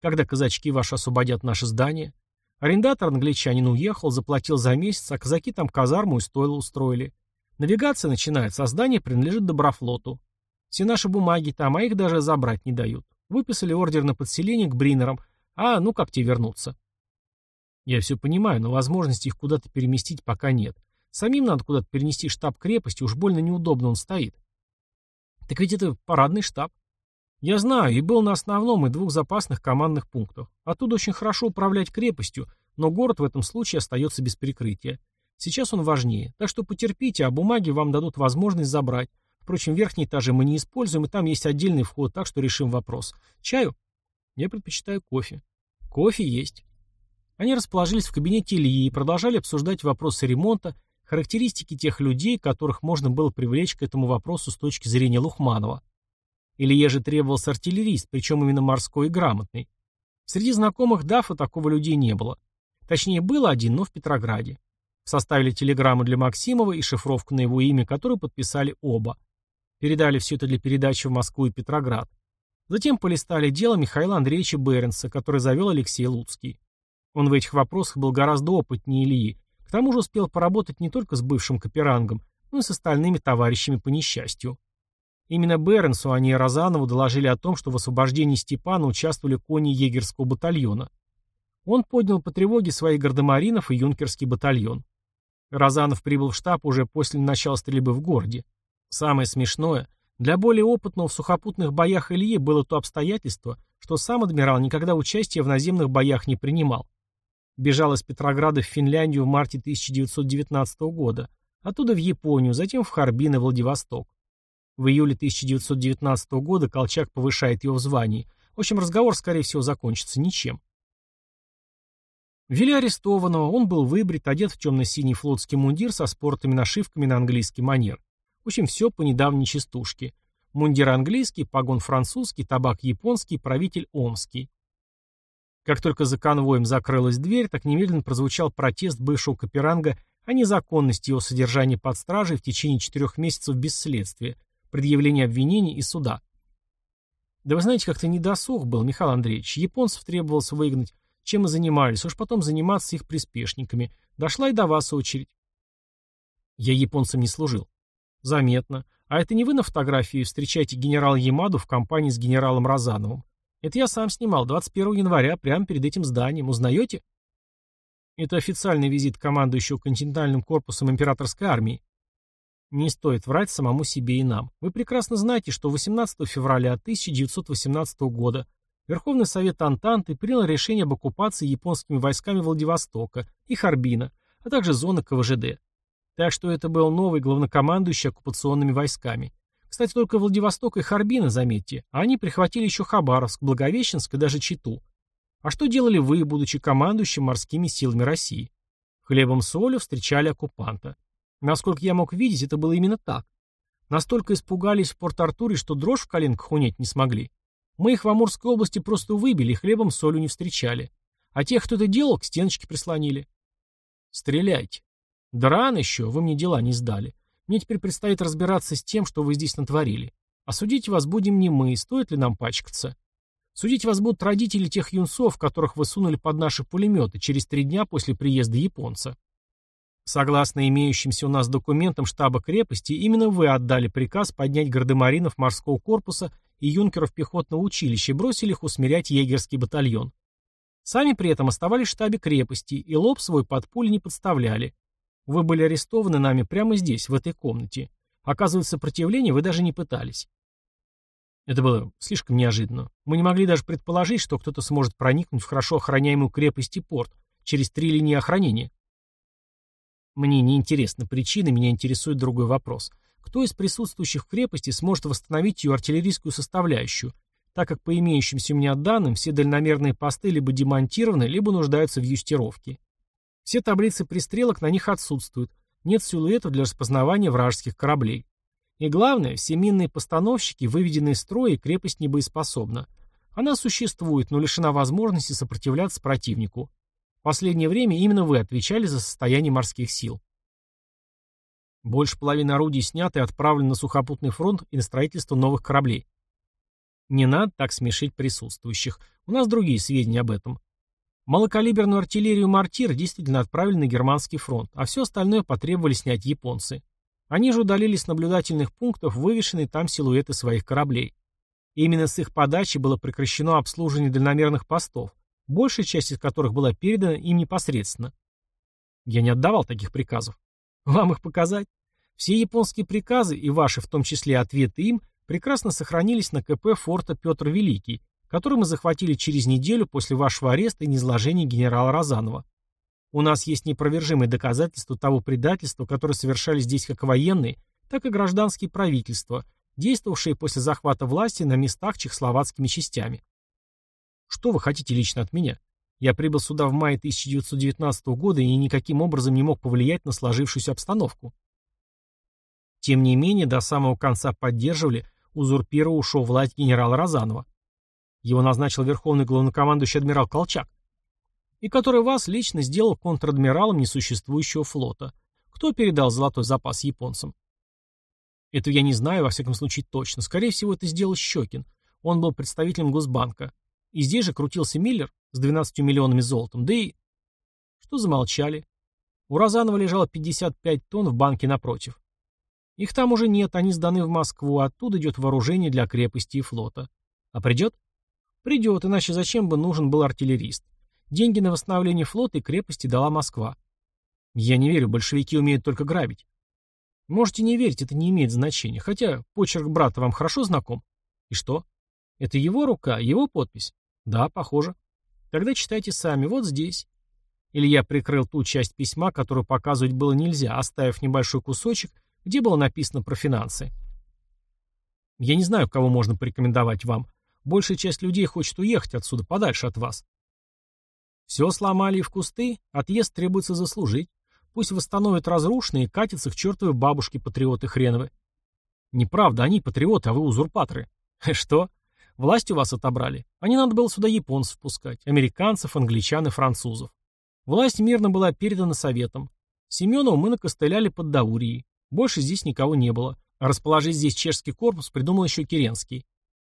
«Когда казачки ваши освободят наше здание?» Арендатор англичанин уехал, заплатил за месяц, а казаки там казарму и стойло устроили. Навигация начинается, а здание принадлежит Доброфлоту. Все наши бумаги там, а их даже забрать не дают. Выписали ордер на подселение к Бринерам, а ну как тебе вернуться? Я все понимаю, но возможности их куда-то переместить пока нет. Самим надо куда-то перенести штаб крепости, уж больно неудобно он стоит. Так ведь это парадный штаб. Я знаю, и был на основном и двух запасных командных пунктах. Оттуда очень хорошо управлять крепостью, но город в этом случае остается без прикрытия. Сейчас он важнее, так что потерпите, а бумаги вам дадут возможность забрать. Впрочем, верхние этажи мы не используем, и там есть отдельный вход, так что решим вопрос. Чаю? Я предпочитаю кофе. Кофе есть. Они расположились в кабинете Ильи и продолжали обсуждать вопросы ремонта, характеристики тех людей, которых можно было привлечь к этому вопросу с точки зрения Лухманова. Илье же требовался артиллерист, причем именно морской и грамотный. Среди знакомых Дафа такого людей не было. Точнее, был один, но в Петрограде. Составили телеграмму для Максимова и шифровку на его имя, которую подписали оба. Передали все это для передачи в Москву и Петроград. Затем полистали дело Михаила Андреевича Беренса, который завел Алексей Луцкий. Он в этих вопросах был гораздо опытнее Ильи, к тому же успел поработать не только с бывшим Каперангом, но и с остальными товарищами по несчастью. Именно Бернсу, а не Розанову доложили о том, что в освобождении Степана участвовали кони егерского батальона. Он поднял по тревоге своих гардемаринов и юнкерский батальон. Розанов прибыл в штаб уже после начала стрельбы в городе. Самое смешное, для более опытного в сухопутных боях Ильи было то обстоятельство, что сам адмирал никогда участия в наземных боях не принимал. Бежал из Петрограда в Финляндию в марте 1919 года, оттуда в Японию, затем в Харбин и Владивосток. В июле 1919 года Колчак повышает его в звании. В общем, разговор, скорее всего, закончится ничем. Вели арестованного, он был выбрит, одет в темно-синий флотский мундир со спортами нашивками на английский манер. В общем, все по недавней частушке. Мундир английский, погон французский, табак японский, правитель омский. Как только за конвоем закрылась дверь, так немедленно прозвучал протест бывшего Каперанга о незаконности его содержания под стражей в течение четырех месяцев без следствия, предъявления обвинений и суда. Да вы знаете, как-то недосуг был, Михаил Андреевич. Японцев требовалось выгнать, чем и занимались, уж потом заниматься их приспешниками. Дошла и до вас очередь. Я японцам не служил. Заметно. А это не вы на фотографии встречаете генерала Ямаду в компании с генералом Розановым? Это я сам снимал 21 января, прямо перед этим зданием. Узнаете? Это официальный визит командующего континентальным корпусом императорской армии. Не стоит врать самому себе и нам. Вы прекрасно знаете, что 18 февраля 1918 года Верховный Совет Антанты принял решение об оккупации японскими войсками Владивостока и Харбина, а также зоны КВЖД. Так что это был новый главнокомандующий оккупационными войсками. Кстати, только Владивосток и Харбина, заметьте, а они прихватили еще Хабаровск, Благовещенск и даже Читу. А что делали вы, будучи командующим морскими силами России? Хлебом солью встречали оккупанта. Насколько я мог видеть, это было именно так. Настолько испугались в Порт-Артуре, что дрожь в коленках унять не смогли. Мы их в Амурской области просто выбили хлебом солью не встречали. А тех, кто это делал, к стеночке прислонили. Стреляйте. Да еще, вы мне дела не сдали. Мне теперь предстоит разбираться с тем, что вы здесь натворили. А судить вас будем не мы, стоит ли нам пачкаться. Судить вас будут родители тех юнцов, которых вы сунули под наши пулеметы через три дня после приезда японца. Согласно имеющимся у нас документам штаба крепости, именно вы отдали приказ поднять гардемаринов морского корпуса и юнкеров пехотного училища и бросили их усмирять егерский батальон. Сами при этом оставались в штабе крепости и лоб свой под пули не подставляли, вы были арестованы нами прямо здесь, в этой комнате. Оказывать сопротивление вы даже не пытались. Это было слишком неожиданно. Мы не могли даже предположить, что кто-то сможет проникнуть в хорошо охраняемую крепость и порт через три линии охранения. Мне не интересна причина, меня интересует другой вопрос. Кто из присутствующих в крепости сможет восстановить ее артиллерийскую составляющую, так как по имеющимся у меня данным все дальномерные посты либо демонтированы, либо нуждаются в юстировке. Все таблицы пристрелок на них отсутствуют, нет силуэтов для распознавания вражеских кораблей. И главное, все минные постановщики выведены из строя, и крепость не боеспособна. Она существует, но лишена возможности сопротивляться противнику. В последнее время именно вы отвечали за состояние морских сил. Больше половины орудий сняты и отправлены на сухопутный фронт и на строительство новых кораблей. Не надо так смешить присутствующих. У нас другие сведения об этом. Малокалиберную артиллерию «Мортир» действительно отправили на германский фронт, а все остальное потребовали снять японцы. Они же удалились с наблюдательных пунктов вывешенные там силуэты своих кораблей. И именно с их подачи было прекращено обслуживание дальномерных постов, большая часть из которых была передана им непосредственно. Я не отдавал таких приказов. Вам их показать? Все японские приказы, и ваши в том числе ответы им, прекрасно сохранились на КП форта Петр Великий, который мы захватили через неделю после вашего ареста и низложения генерала Розанова. У нас есть непровержимые доказательства того предательства, которое совершали здесь как военные, так и гражданские правительства, действовавшие после захвата власти на местах чехословацкими частями. Что вы хотите лично от меня? Я прибыл сюда в мае 1919 года и никаким образом не мог повлиять на сложившуюся обстановку. Тем не менее, до самого конца поддерживали узурпировавшего власть генерала Розанова. Его назначил верховный главнокомандующий адмирал Колчак. И который вас лично сделал контр-адмиралом несуществующего флота. Кто передал золотой запас японцам? Это я не знаю, во всяком случае точно. Скорее всего, это сделал Щекин. Он был представителем Госбанка. И здесь же крутился Миллер с 12 миллионами золотом. Да и... Что замолчали? У Розанова лежало 55 тонн в банке напротив. Их там уже нет, они сданы в Москву, оттуда идет вооружение для крепости и флота. А придет? Придет, иначе зачем бы нужен был артиллерист? Деньги на восстановление флота и крепости дала Москва. Я не верю, большевики умеют только грабить. Можете не верить, это не имеет значения. Хотя почерк брата вам хорошо знаком. И что? Это его рука, его подпись? Да, похоже. Тогда читайте сами, вот здесь. Илья прикрыл ту часть письма, которую показывать было нельзя, оставив небольшой кусочек, где было написано про финансы. Я не знаю, кого можно порекомендовать вам. Большая часть людей хочет уехать отсюда, подальше от вас. Все сломали и в кусты, отъезд требуется заслужить. Пусть восстановят разрушенные и катятся к чертовой бабушке патриоты хреновы. Неправда, они патриоты, а вы узурпаторы. Что? Власть у вас отобрали. А не надо было сюда японцев пускать, американцев, англичан и французов. Власть мирно была передана советам. Семенову мы накостыляли под Даурией. Больше здесь никого не было. А расположить здесь чешский корпус придумал еще Керенский.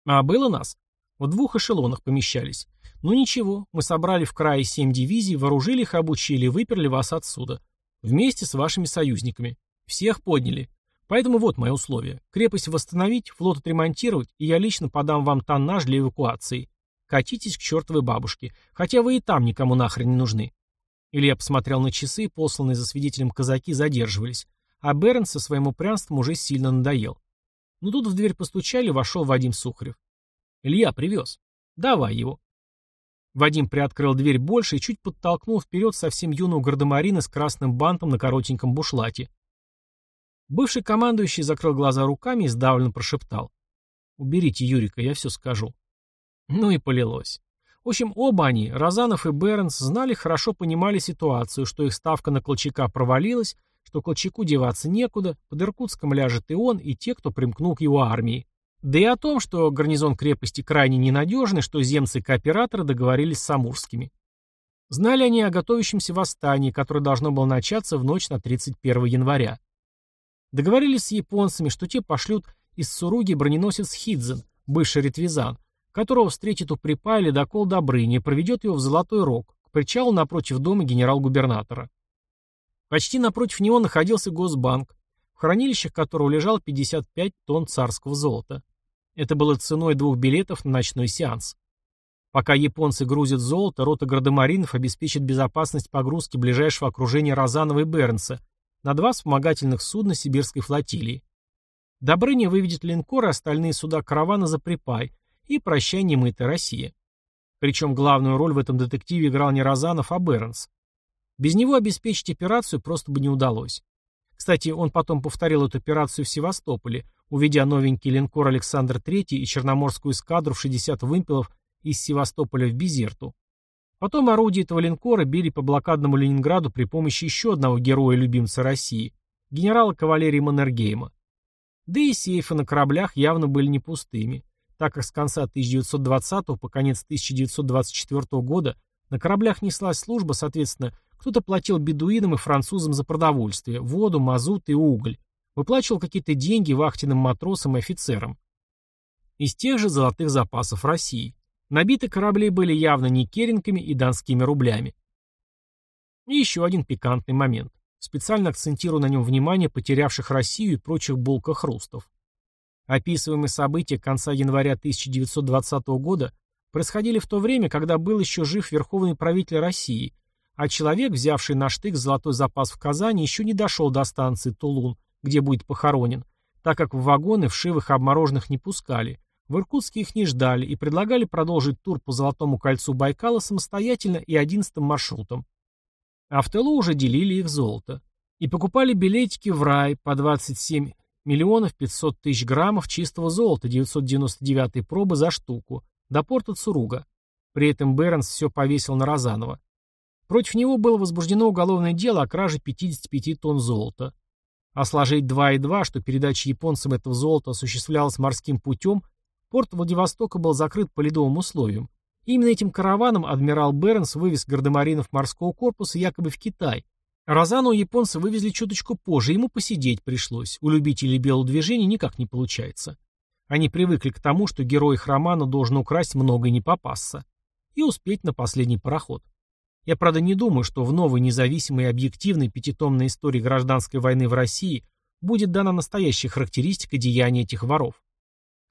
А было нас? В двух эшелонах помещались. Ну ничего, мы собрали в крае семь дивизий, вооружили их, обучили выперли вас отсюда. Вместе с вашими союзниками. Всех подняли. Поэтому вот мои условия. Крепость восстановить, флот отремонтировать, и я лично подам вам тоннаж для эвакуации. Катитесь к чертовой бабушке, хотя вы и там никому нахрен не нужны. Илья посмотрел на часы, посланные за свидетелем казаки задерживались, а Берн со своим упрямством уже сильно надоел. Но тут в дверь постучали, вошел Вадим Сухарев. «Илья привез. Давай его». Вадим приоткрыл дверь больше и чуть подтолкнул вперед совсем юного гардемарина с красным бантом на коротеньком бушлате. Бывший командующий закрыл глаза руками и сдавленно прошептал. «Уберите Юрика, я все скажу». Ну и полилось. В общем, оба они, Розанов и Бернс, знали, хорошо понимали ситуацию, что их ставка на Колчака провалилась, что Колчаку деваться некуда, под Иркутском ляжет и он, и те, кто примкнул к его армии. Да и о том, что гарнизон крепости крайне ненадежный, что земцы-кооператоры договорились с амурскими. Знали они о готовящемся восстании, которое должно было начаться в ночь на 31 января. Договорились с японцами, что те пошлют из Суруги броненосец Хидзен, бывший ретвизан, которого встретит у припа или докол Добрыни и проведет его в Золотой Рог, к причалу напротив дома генерал-губернатора. Почти напротив него находился Госбанк, в хранилищах которого лежал 55 тонн царского золота. Это было ценой двух билетов на ночной сеанс. Пока японцы грузят золото, рота гардемаринов обеспечит безопасность погрузки ближайшего окружения Розанова и Бернса на два вспомогательных судна сибирской флотилии. Добрыня выведет линкор и остальные суда каравана за припай и прощай немытая Россия. Причем главную роль в этом детективе играл не Розанов, а Бернс. Без него обеспечить операцию просто бы не удалось. Кстати, он потом повторил эту операцию в Севастополе, уведя новенький линкор Александр III и Черноморскую эскадру в 60 вымпелов из Севастополя в Безерту. Потом орудия этого линкора били по блокадному Ленинграду при помощи еще одного героя-любимца России, генерала кавалерии Маннергейма. Да и сейфы на кораблях явно были не пустыми, так как с конца 1920 по конец 1924 года на кораблях неслась служба, соответственно, кто-то платил бедуинам и французам за продовольствие, воду, мазут и уголь, выплачивал какие-то деньги вахтенным матросам и офицерам. Из тех же золотых запасов России. Набиты корабли были явно не керенками и донскими рублями. И еще один пикантный момент. Специально акцентирую на нем внимание потерявших Россию и прочих булкохрустов. Описываемые события конца января 1920 года происходили в то время, когда был еще жив верховный правитель России, а человек, взявший на штык золотой запас в Казани, еще не дошел до станции Тулун, где будет похоронен, так как в вагоны вшивых обмороженных не пускали, в Иркутске их не ждали и предлагали продолжить тур по Золотому кольцу Байкала самостоятельно и одиннадцатым маршрутом. А в тылу уже делили их золото. И покупали билетики в рай по 27 миллионов 500 тысяч граммов чистого золота 999 пробы за штуку до порта Цуруга. При этом Бернс все повесил на Розанова. Против него было возбуждено уголовное дело о краже 55 тонн золота. А сложить 2 и 2, что передача японцам этого золота осуществлялась морским путем, Порт Владивостока был закрыт по ледовым условиям. И именно этим караваном адмирал Бернс вывез гардемаринов морского корпуса якобы в Китай. Розану японцы вывезли чуточку позже, ему посидеть пришлось. У любителей белого движения никак не получается. Они привыкли к тому, что герой их романа должен украсть много и не попасться. И успеть на последний пароход. Я, правда, не думаю, что в новой независимой и объективной пятитомной истории гражданской войны в России будет дана настоящая характеристика деяний этих воров.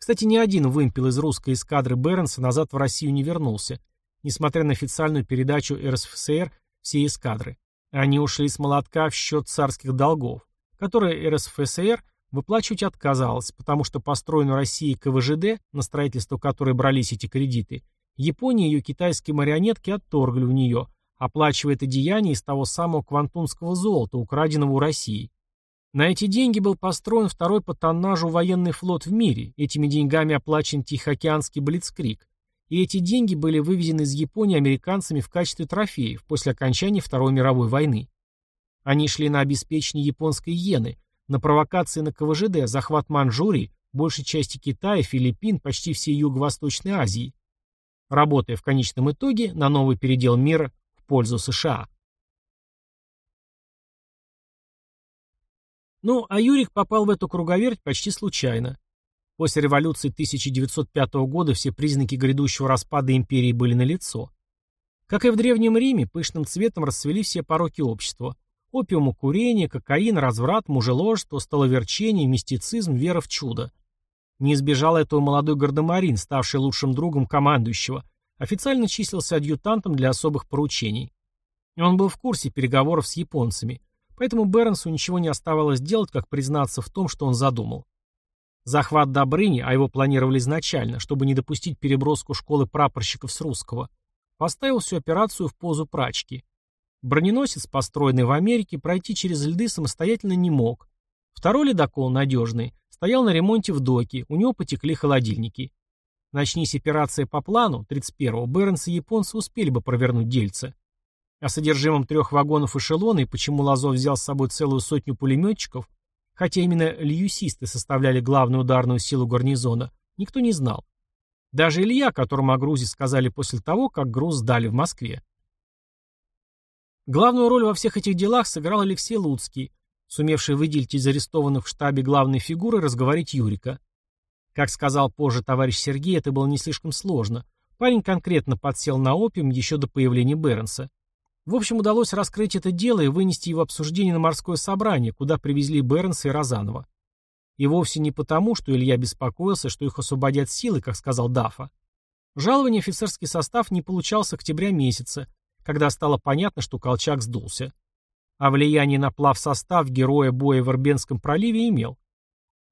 Кстати, ни один вымпел из русской эскадры Бернса назад в Россию не вернулся, несмотря на официальную передачу РСФСР всей эскадры. Они ушли с молотка в счет царских долгов, которые РСФСР выплачивать отказалась, потому что построенную Россией КВЖД, на строительство которой брались эти кредиты, Япония и ее китайские марионетки отторгли у нее, оплачивая это деяние из того самого квантунского золота, украденного у России. На эти деньги был построен второй по тоннажу военный флот в мире, этими деньгами оплачен Тихоокеанский Блицкрик, и эти деньги были вывезены из Японии американцами в качестве трофеев после окончания Второй мировой войны. Они шли на обеспечение японской иены, на провокации на КВЖД, захват Манчжурии, большей части Китая, Филиппин, почти всей Юго-Восточной Азии, работая в конечном итоге на новый передел мира в пользу США. Ну, а Юрик попал в эту круговерть почти случайно. После революции 1905 года все признаки грядущего распада империи были налицо. Как и в Древнем Риме, пышным цветом расцвели все пороки общества. Опиумокурение, кокаин, разврат, мужеложество, столоверчение, мистицизм, вера в чудо. Не избежал этого молодой гардемарин, ставший лучшим другом командующего, официально числился адъютантом для особых поручений. Он был в курсе переговоров с японцами, поэтому Бернсу ничего не оставалось делать, как признаться в том, что он задумал. Захват Добрыни, а его планировали изначально, чтобы не допустить переброску школы прапорщиков с русского, поставил всю операцию в позу прачки. Броненосец, построенный в Америке, пройти через льды самостоятельно не мог. Второй ледокол, надежный, стоял на ремонте в доке, у него потекли холодильники. Начнись операция по плану, 31-го, Бернс и японцы успели бы провернуть дельце. О содержимом трех вагонов эшелона и почему Лазов взял с собой целую сотню пулеметчиков, хотя именно льюсисты составляли главную ударную силу гарнизона, никто не знал. Даже Илья, которому о грузе сказали после того, как груз сдали в Москве. Главную роль во всех этих делах сыграл Алексей Луцкий, сумевший выделить из арестованных в штабе главной фигуры разговорить Юрика. Как сказал позже товарищ Сергей, это было не слишком сложно. Парень конкретно подсел на опиум еще до появления Бернса. В общем, удалось раскрыть это дело и вынести его обсуждение на морское собрание, куда привезли Бернса и Розанова. И вовсе не потому, что Илья беспокоился, что их освободят силы, как сказал Дафа. Жалование офицерский состав не получал с октября месяца, когда стало понятно, что Колчак сдулся. А влияние на плав состав героя боя в Ирбенском проливе имел.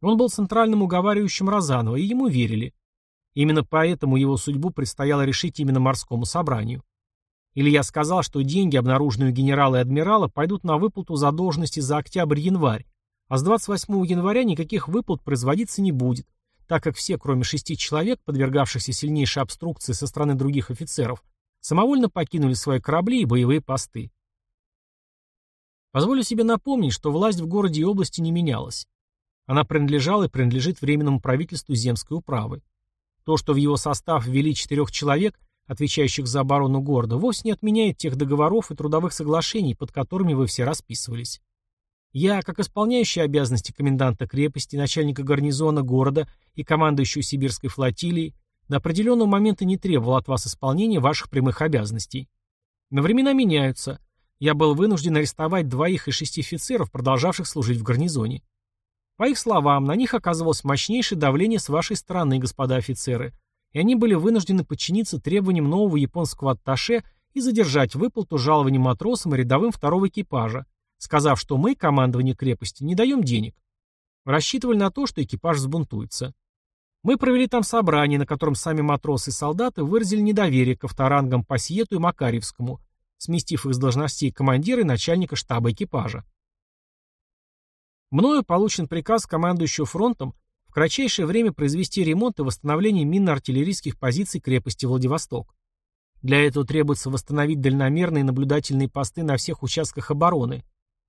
Он был центральным уговаривающим Розанова, и ему верили. Именно поэтому его судьбу предстояло решить именно морскому собранию. Илья сказал, что деньги, обнаруженные у генерала и адмирала, пойдут на выплату задолженности за октябрь-январь, а с 28 января никаких выплат производиться не будет, так как все, кроме шести человек, подвергавшихся сильнейшей обструкции со стороны других офицеров, самовольно покинули свои корабли и боевые посты. Позволю себе напомнить, что власть в городе и области не менялась. Она принадлежала и принадлежит Временному правительству земской управы. То, что в его состав ввели четырех человек – отвечающих за оборону города, вовсе не отменяет тех договоров и трудовых соглашений, под которыми вы все расписывались. Я, как исполняющий обязанности коменданта крепости, начальника гарнизона города и командующего сибирской флотилией, до определенного момента не требовал от вас исполнения ваших прямых обязанностей. Но времена меняются. Я был вынужден арестовать двоих из шести офицеров, продолжавших служить в гарнизоне. По их словам, на них оказывалось мощнейшее давление с вашей стороны, господа офицеры, и они были вынуждены подчиниться требованиям нового японского атташе и задержать выплату жалований матросам и рядовым второго экипажа, сказав, что мы, командование крепости, не даем денег. Рассчитывали на то, что экипаж взбунтуется. Мы провели там собрание, на котором сами матросы и солдаты выразили недоверие к авторангам Пассиету и Макаревскому, сместив их с должностей командира и начальника штаба экипажа. Мною получен приказ командующего фронтом кратчайшее время произвести ремонт и восстановление минно-артиллерийских позиций крепости Владивосток. Для этого требуется восстановить дальномерные наблюдательные посты на всех участках обороны,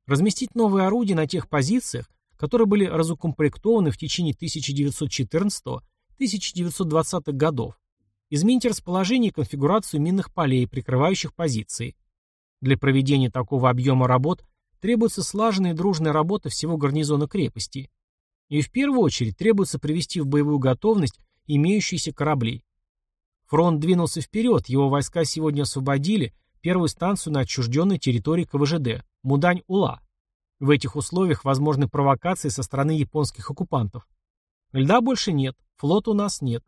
разместить новые орудия на тех позициях, которые были разукомплектованы в течение 1914-1920 годов, изменить расположение и конфигурацию минных полей, прикрывающих позиции. Для проведения такого объема работ требуется слаженная и дружная работа всего гарнизона крепости – и в первую очередь требуется привести в боевую готовность имеющиеся корабли. Фронт двинулся вперед, его войска сегодня освободили первую станцию на отчужденной территории КВЖД – Мудань-Ула. В этих условиях возможны провокации со стороны японских оккупантов. Льда больше нет, флота у нас нет.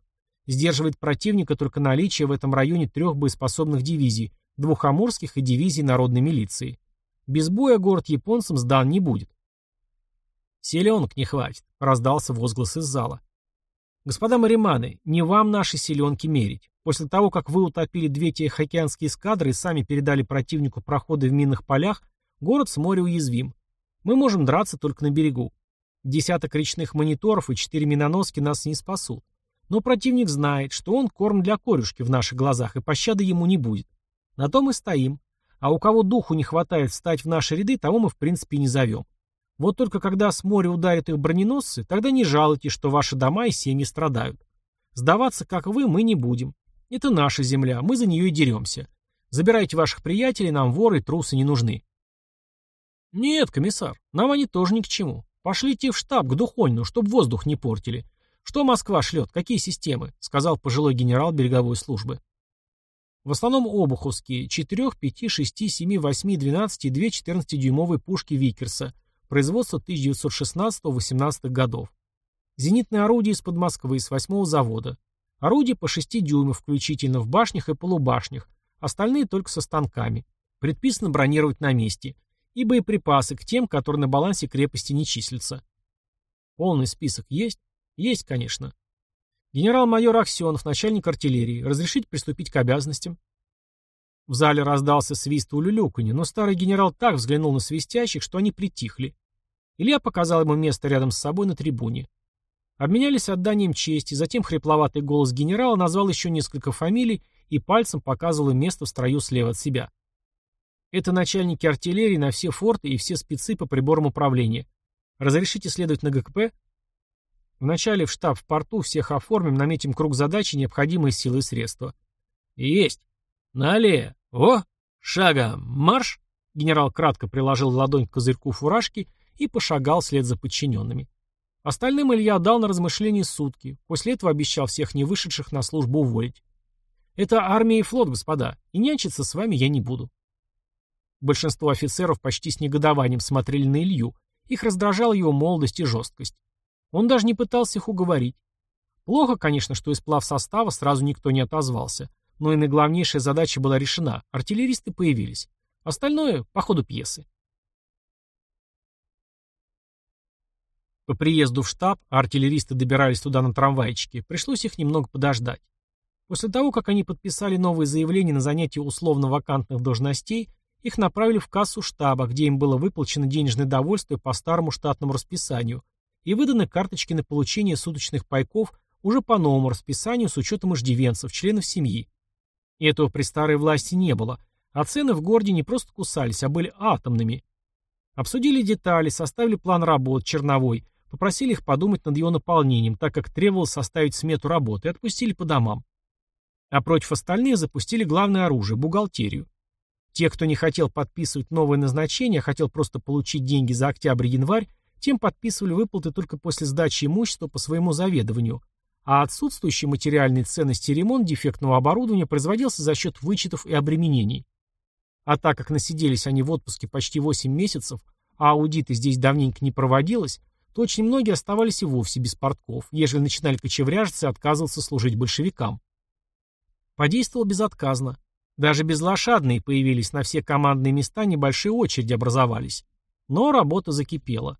Сдерживает противника только наличие в этом районе трех боеспособных дивизий, двух амурских и дивизий народной милиции. Без боя город японцам сдан не будет. «Селенок не хватит», — раздался возглас из зала. «Господа мариманы, не вам наши селенки мерить. После того, как вы утопили две тихоокеанские эскадры и сами передали противнику проходы в минных полях, город с моря уязвим. Мы можем драться только на берегу. Десяток речных мониторов и четыре миноноски нас не спасут. Но противник знает, что он корм для корюшки в наших глазах, и пощады ему не будет. На том и стоим. А у кого духу не хватает встать в наши ряды, того мы в принципе не зовем. Вот только когда с моря ударят их броненосцы, тогда не жалуйте, что ваши дома и семьи страдают. Сдаваться, как вы, мы не будем. Это наша земля, мы за нее и деремся. Забирайте ваших приятелей, нам воры и трусы не нужны. Нет, комиссар, нам они тоже ни к чему. Пошлите в штаб к Духонину, чтоб воздух не портили. Что Москва шлет, какие системы? Сказал пожилой генерал береговой службы. В основном обуховские, 4, 5, 6, 7, 8, 12 и 2 14-дюймовые пушки Викерса – производства 1916-18 годов. Зенитные орудия из-под Москвы, с 8 завода. Орудия по 6 дюймов, включительно в башнях и полубашнях, остальные только со станками. Предписано бронировать на месте. И боеприпасы к тем, которые на балансе крепости не числятся. Полный список есть? Есть, конечно. Генерал-майор Аксенов, начальник артиллерии. Разрешить приступить к обязанностям? В зале раздался свист улюлюканье, но старый генерал так взглянул на свистящих, что они притихли. Илья показал ему место рядом с собой на трибуне. Обменялись отданием чести, затем хрипловатый голос генерала назвал еще несколько фамилий и пальцем показывал им место в строю слева от себя. Это начальники артиллерии на все форты и все спецы по приборам управления. Разрешите следовать на ГКП? Вначале в штаб в порту всех оформим, наметим круг задачи, необходимые силы и средства. Есть. Налево. «О! Шагом! Марш!» Генерал кратко приложил ладонь к козырьку фуражки и пошагал вслед за подчиненными. Остальным Илья дал на размышление сутки, после этого обещал всех не вышедших на службу уволить. «Это армия и флот, господа, и нянчиться с вами я не буду». Большинство офицеров почти с негодованием смотрели на Илью, их раздражала его молодость и жесткость. Он даже не пытался их уговорить. Плохо, конечно, что из плав состава сразу никто не отозвался, но и наиглавнейшая задача была решена, артиллеристы появились. Остальное — по ходу пьесы. По приезду в штаб, а артиллеристы добирались туда на трамвайчике, пришлось их немного подождать. После того, как они подписали новые заявления на занятие условно-вакантных должностей, их направили в кассу штаба, где им было выплачено денежное довольствие по старому штатному расписанию и выданы карточки на получение суточных пайков уже по новому расписанию с учетом иждивенцев, членов семьи. Этого при старой власти не было, а цены в городе не просто кусались, а были атомными. Обсудили детали, составили план работ, черновой, попросили их подумать над его наполнением, так как требовалось составить смету работы, и отпустили по домам. А против остальных запустили главное оружие – бухгалтерию. Те, кто не хотел подписывать новое назначение, а хотел просто получить деньги за октябрь-январь, тем подписывали выплаты только после сдачи имущества по своему заведованию – а отсутствующие материальные ценности ремонт дефектного оборудования производился за счет вычетов и обременений. А так как насиделись они в отпуске почти 8 месяцев, а аудиты здесь давненько не проводилось, то очень многие оставались и вовсе без портков, ежели начинали кочевряжиться и отказываться служить большевикам. Подействовал безотказно. Даже безлошадные появились, на все командные места небольшие очереди образовались. Но работа закипела.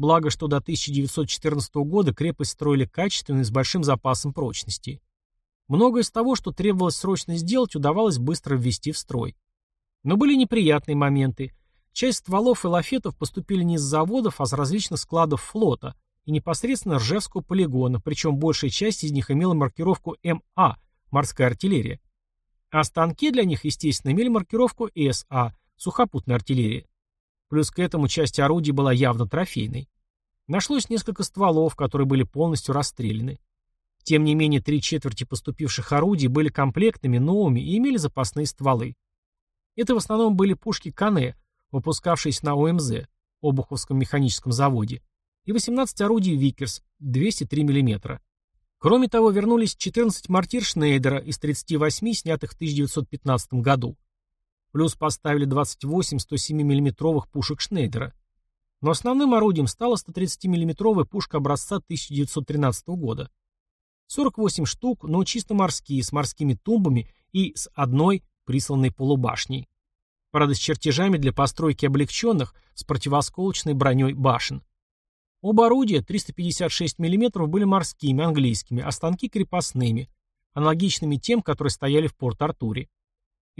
Благо, что до 1914 года крепость строили качественно и с большим запасом прочности. Многое из того, что требовалось срочно сделать, удавалось быстро ввести в строй. Но были неприятные моменты. Часть стволов и лафетов поступили не из заводов, а с различных складов флота и непосредственно Ржевского полигона, причем большая часть из них имела маркировку МА – морская артиллерия. А станки для них, естественно, имели маркировку СА – сухопутная артиллерия. Плюс к этому часть орудий была явно трофейной. Нашлось несколько стволов, которые были полностью расстреляны. Тем не менее, три четверти поступивших орудий были комплектными, новыми и имели запасные стволы. Это в основном были пушки Кане, выпускавшиеся на ОМЗ, Обуховском механическом заводе, и 18 орудий Викерс, 203 мм. Кроме того, вернулись 14 мортир Шнейдера из 38 снятых в 1915 году. Плюс поставили 28 107 миллиметровых пушек Шнейдера. Но основным орудием стала 130 миллиметровая пушка образца 1913 года. 48 штук, но чисто морские, с морскими тумбами и с одной присланной полубашней. Правда, с чертежами для постройки облегченных с противосколочной броней башен. Оба орудия 356 мм были морскими, английскими, а станки крепостными, аналогичными тем, которые стояли в Порт-Артуре.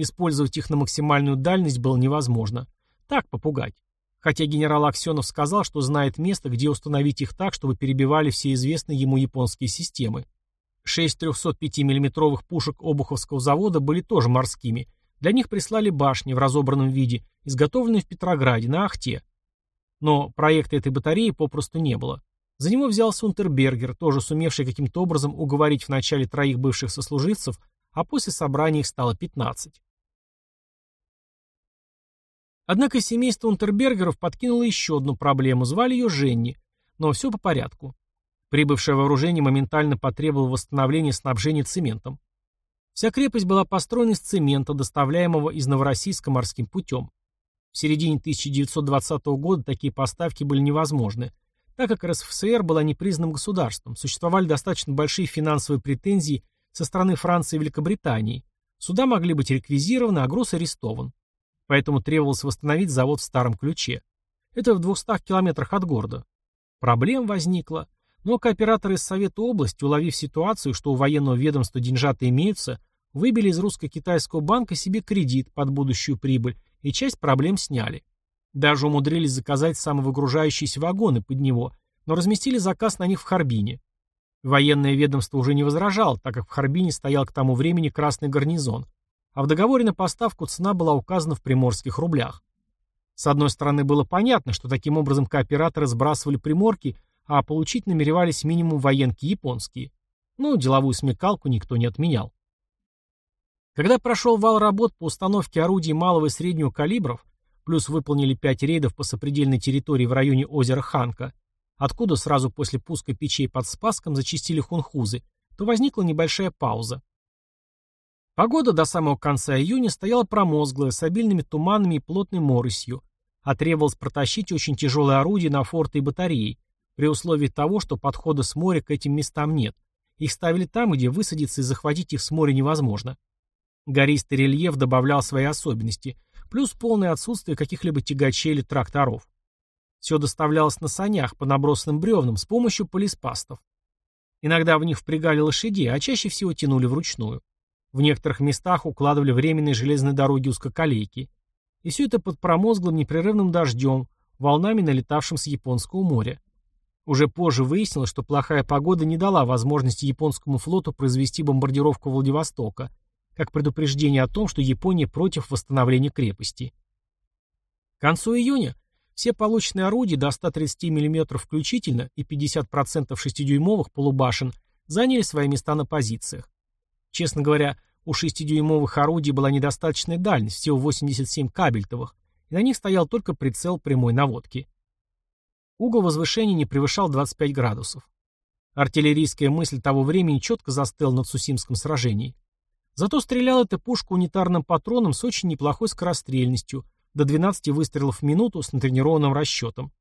Использовать их на максимальную дальность было невозможно. Так, попугать. Хотя генерал Аксенов сказал, что знает место, где установить их так, чтобы перебивали все известные ему японские системы. Шесть 305 миллиметровых пушек Обуховского завода были тоже морскими. Для них прислали башни в разобранном виде, изготовленные в Петрограде, на Ахте. Но проекта этой батареи попросту не было. За него взялся Унтербергер, тоже сумевший каким-то образом уговорить вначале троих бывших сослуживцев, а после собрания их стало 15. Однако семейство Унтербергеров подкинуло еще одну проблему, звали ее Женни, но все по порядку. Прибывшее вооружение моментально потребовало восстановления снабжения цементом. Вся крепость была построена из цемента, доставляемого из Новороссийска морским путем. В середине 1920 года такие поставки были невозможны, так как РСФСР была непризнанным государством, существовали достаточно большие финансовые претензии со стороны Франции и Великобритании, суда могли быть реквизированы, а груз арестован. Поэтому требовалось восстановить завод в старом ключе. Это в 200 километрах от города. Проблем возникло. Но кооператоры из Совета области, уловив ситуацию, что у военного ведомства деньжата имеются, выбили из русско-китайского банка себе кредит под будущую прибыль и часть проблем сняли. Даже умудрились заказать самовыгружающиеся вагоны под него, но разместили заказ на них в Харбине. Военное ведомство уже не возражало, так как в Харбине стоял к тому времени красный гарнизон, а в договоре на поставку цена была указана в приморских рублях. С одной стороны, было понятно, что таким образом кооператоры сбрасывали приморки, а получить намеревались минимум военки японские. Но деловую смекалку никто не отменял. Когда прошел вал работ по установке орудий малого и среднего калибров, плюс выполнили пять рейдов по сопредельной территории в районе озера Ханка, откуда сразу после пуска печей под Спаском зачистили хунхузы, то возникла небольшая пауза. Погода до самого конца июня стояла промозглая, с обильными туманами и плотной моросью, а требовалось протащить очень тяжелые орудия на форты и батареи, при условии того, что подхода с моря к этим местам нет. Их ставили там, где высадиться и захватить их с моря невозможно. Гористый рельеф добавлял свои особенности, плюс полное отсутствие каких-либо тягачей или тракторов. Все доставлялось на санях по набросанным бревнам с помощью полиспастов. Иногда в них впрягали лошадей, а чаще всего тянули вручную. В некоторых местах укладывали временные железные дороги узкоколейки. И все это под промозглым непрерывным дождем, волнами налетавшим с Японского моря. Уже позже выяснилось, что плохая погода не дала возможности японскому флоту произвести бомбардировку Владивостока, как предупреждение о том, что Япония против восстановления крепости. К концу июня все полученные орудия до 130 мм включительно и 50% 6-дюймовых полубашен заняли свои места на позициях. Честно говоря, у 6-дюймовых орудий была недостаточная дальность, всего 87 кабельтовых, и на них стоял только прицел прямой наводки. Угол возвышения не превышал 25 градусов. Артиллерийская мысль того времени четко застыла на Цусимском сражении. Зато стреляла эта пушка унитарным патроном с очень неплохой скорострельностью, до 12 выстрелов в минуту с натренированным расчетом.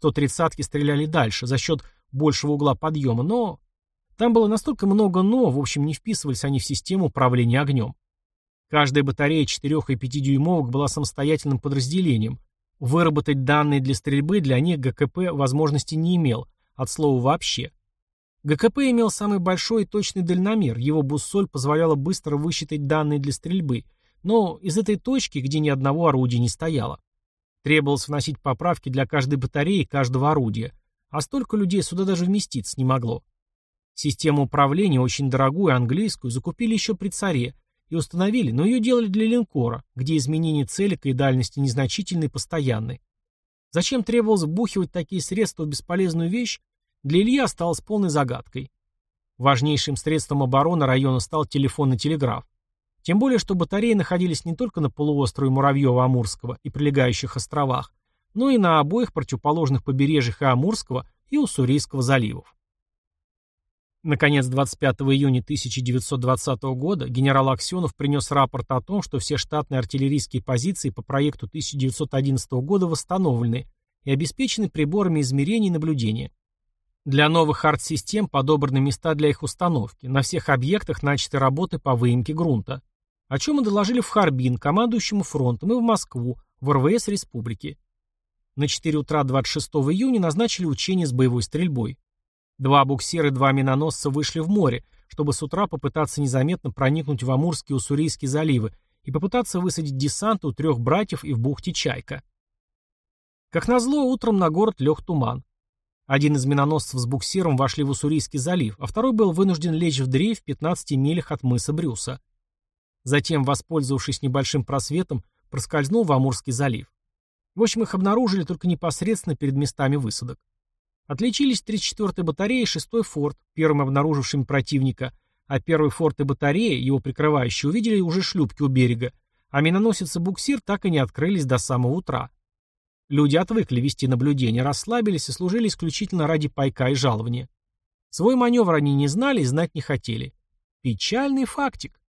130-ки стреляли дальше, за счет большего угла подъема, но там было настолько много «но», в общем, не вписывались они в систему управления огнем. Каждая батарея 4 и 5 дюймовок была самостоятельным подразделением. Выработать данные для стрельбы для них ГКП возможности не имел, от слова «вообще». ГКП имел самый большой и точный дальномер, его буссоль позволяла быстро высчитать данные для стрельбы, но из этой точки, где ни одного орудия не стояло. Требовалось вносить поправки для каждой батареи и каждого орудия, а столько людей сюда даже вместиться не могло. Систему управления, очень дорогую английскую, закупили еще при царе и установили, но ее делали для линкора, где изменение целика и дальности незначительны и постоянны. Зачем требовалось вбухивать такие средства в бесполезную вещь, для Ильи осталось полной загадкой. Важнейшим средством обороны района стал телефон и телеграф. Тем более, что батареи находились не только на полуострове Муравьева-Амурского и прилегающих островах, но и на обоих противоположных побережьях и Амурского, и Уссурийского заливов. Наконец, 25 июня 1920 года генерал Аксенов принес рапорт о том, что все штатные артиллерийские позиции по проекту 1911 года восстановлены и обеспечены приборами измерения и наблюдения. Для новых арт-систем подобраны места для их установки. На всех объектах начаты работы по выемке грунта. О чем мы доложили в Харбин, командующему фронтом, и в Москву, в РВС Республики. На 4 утра 26 июня назначили учения с боевой стрельбой. Два буксира и два миноносца вышли в море, чтобы с утра попытаться незаметно проникнуть в Амурские и Уссурийские заливы и попытаться высадить десант у трех братьев и в бухте Чайка. Как назло, утром на город лег туман. Один из миноносцев с буксиром вошли в Уссурийский залив, а второй был вынужден лечь в дрейф в 15 милях от мыса Брюса. Затем, воспользовавшись небольшим просветом, проскользнул в Амурский залив. В общем, их обнаружили только непосредственно перед местами высадок. Отличились 34-я батарея и 6-й форт, первым обнаружившими противника, а первый форт и батарея, его прикрывающие, увидели уже шлюпки у берега, а миноносец и буксир так и не открылись до самого утра. Люди отвыкли вести наблюдения, расслабились и служили исключительно ради пайка и жалования. Свой маневр они не знали и знать не хотели. Печальный фактик.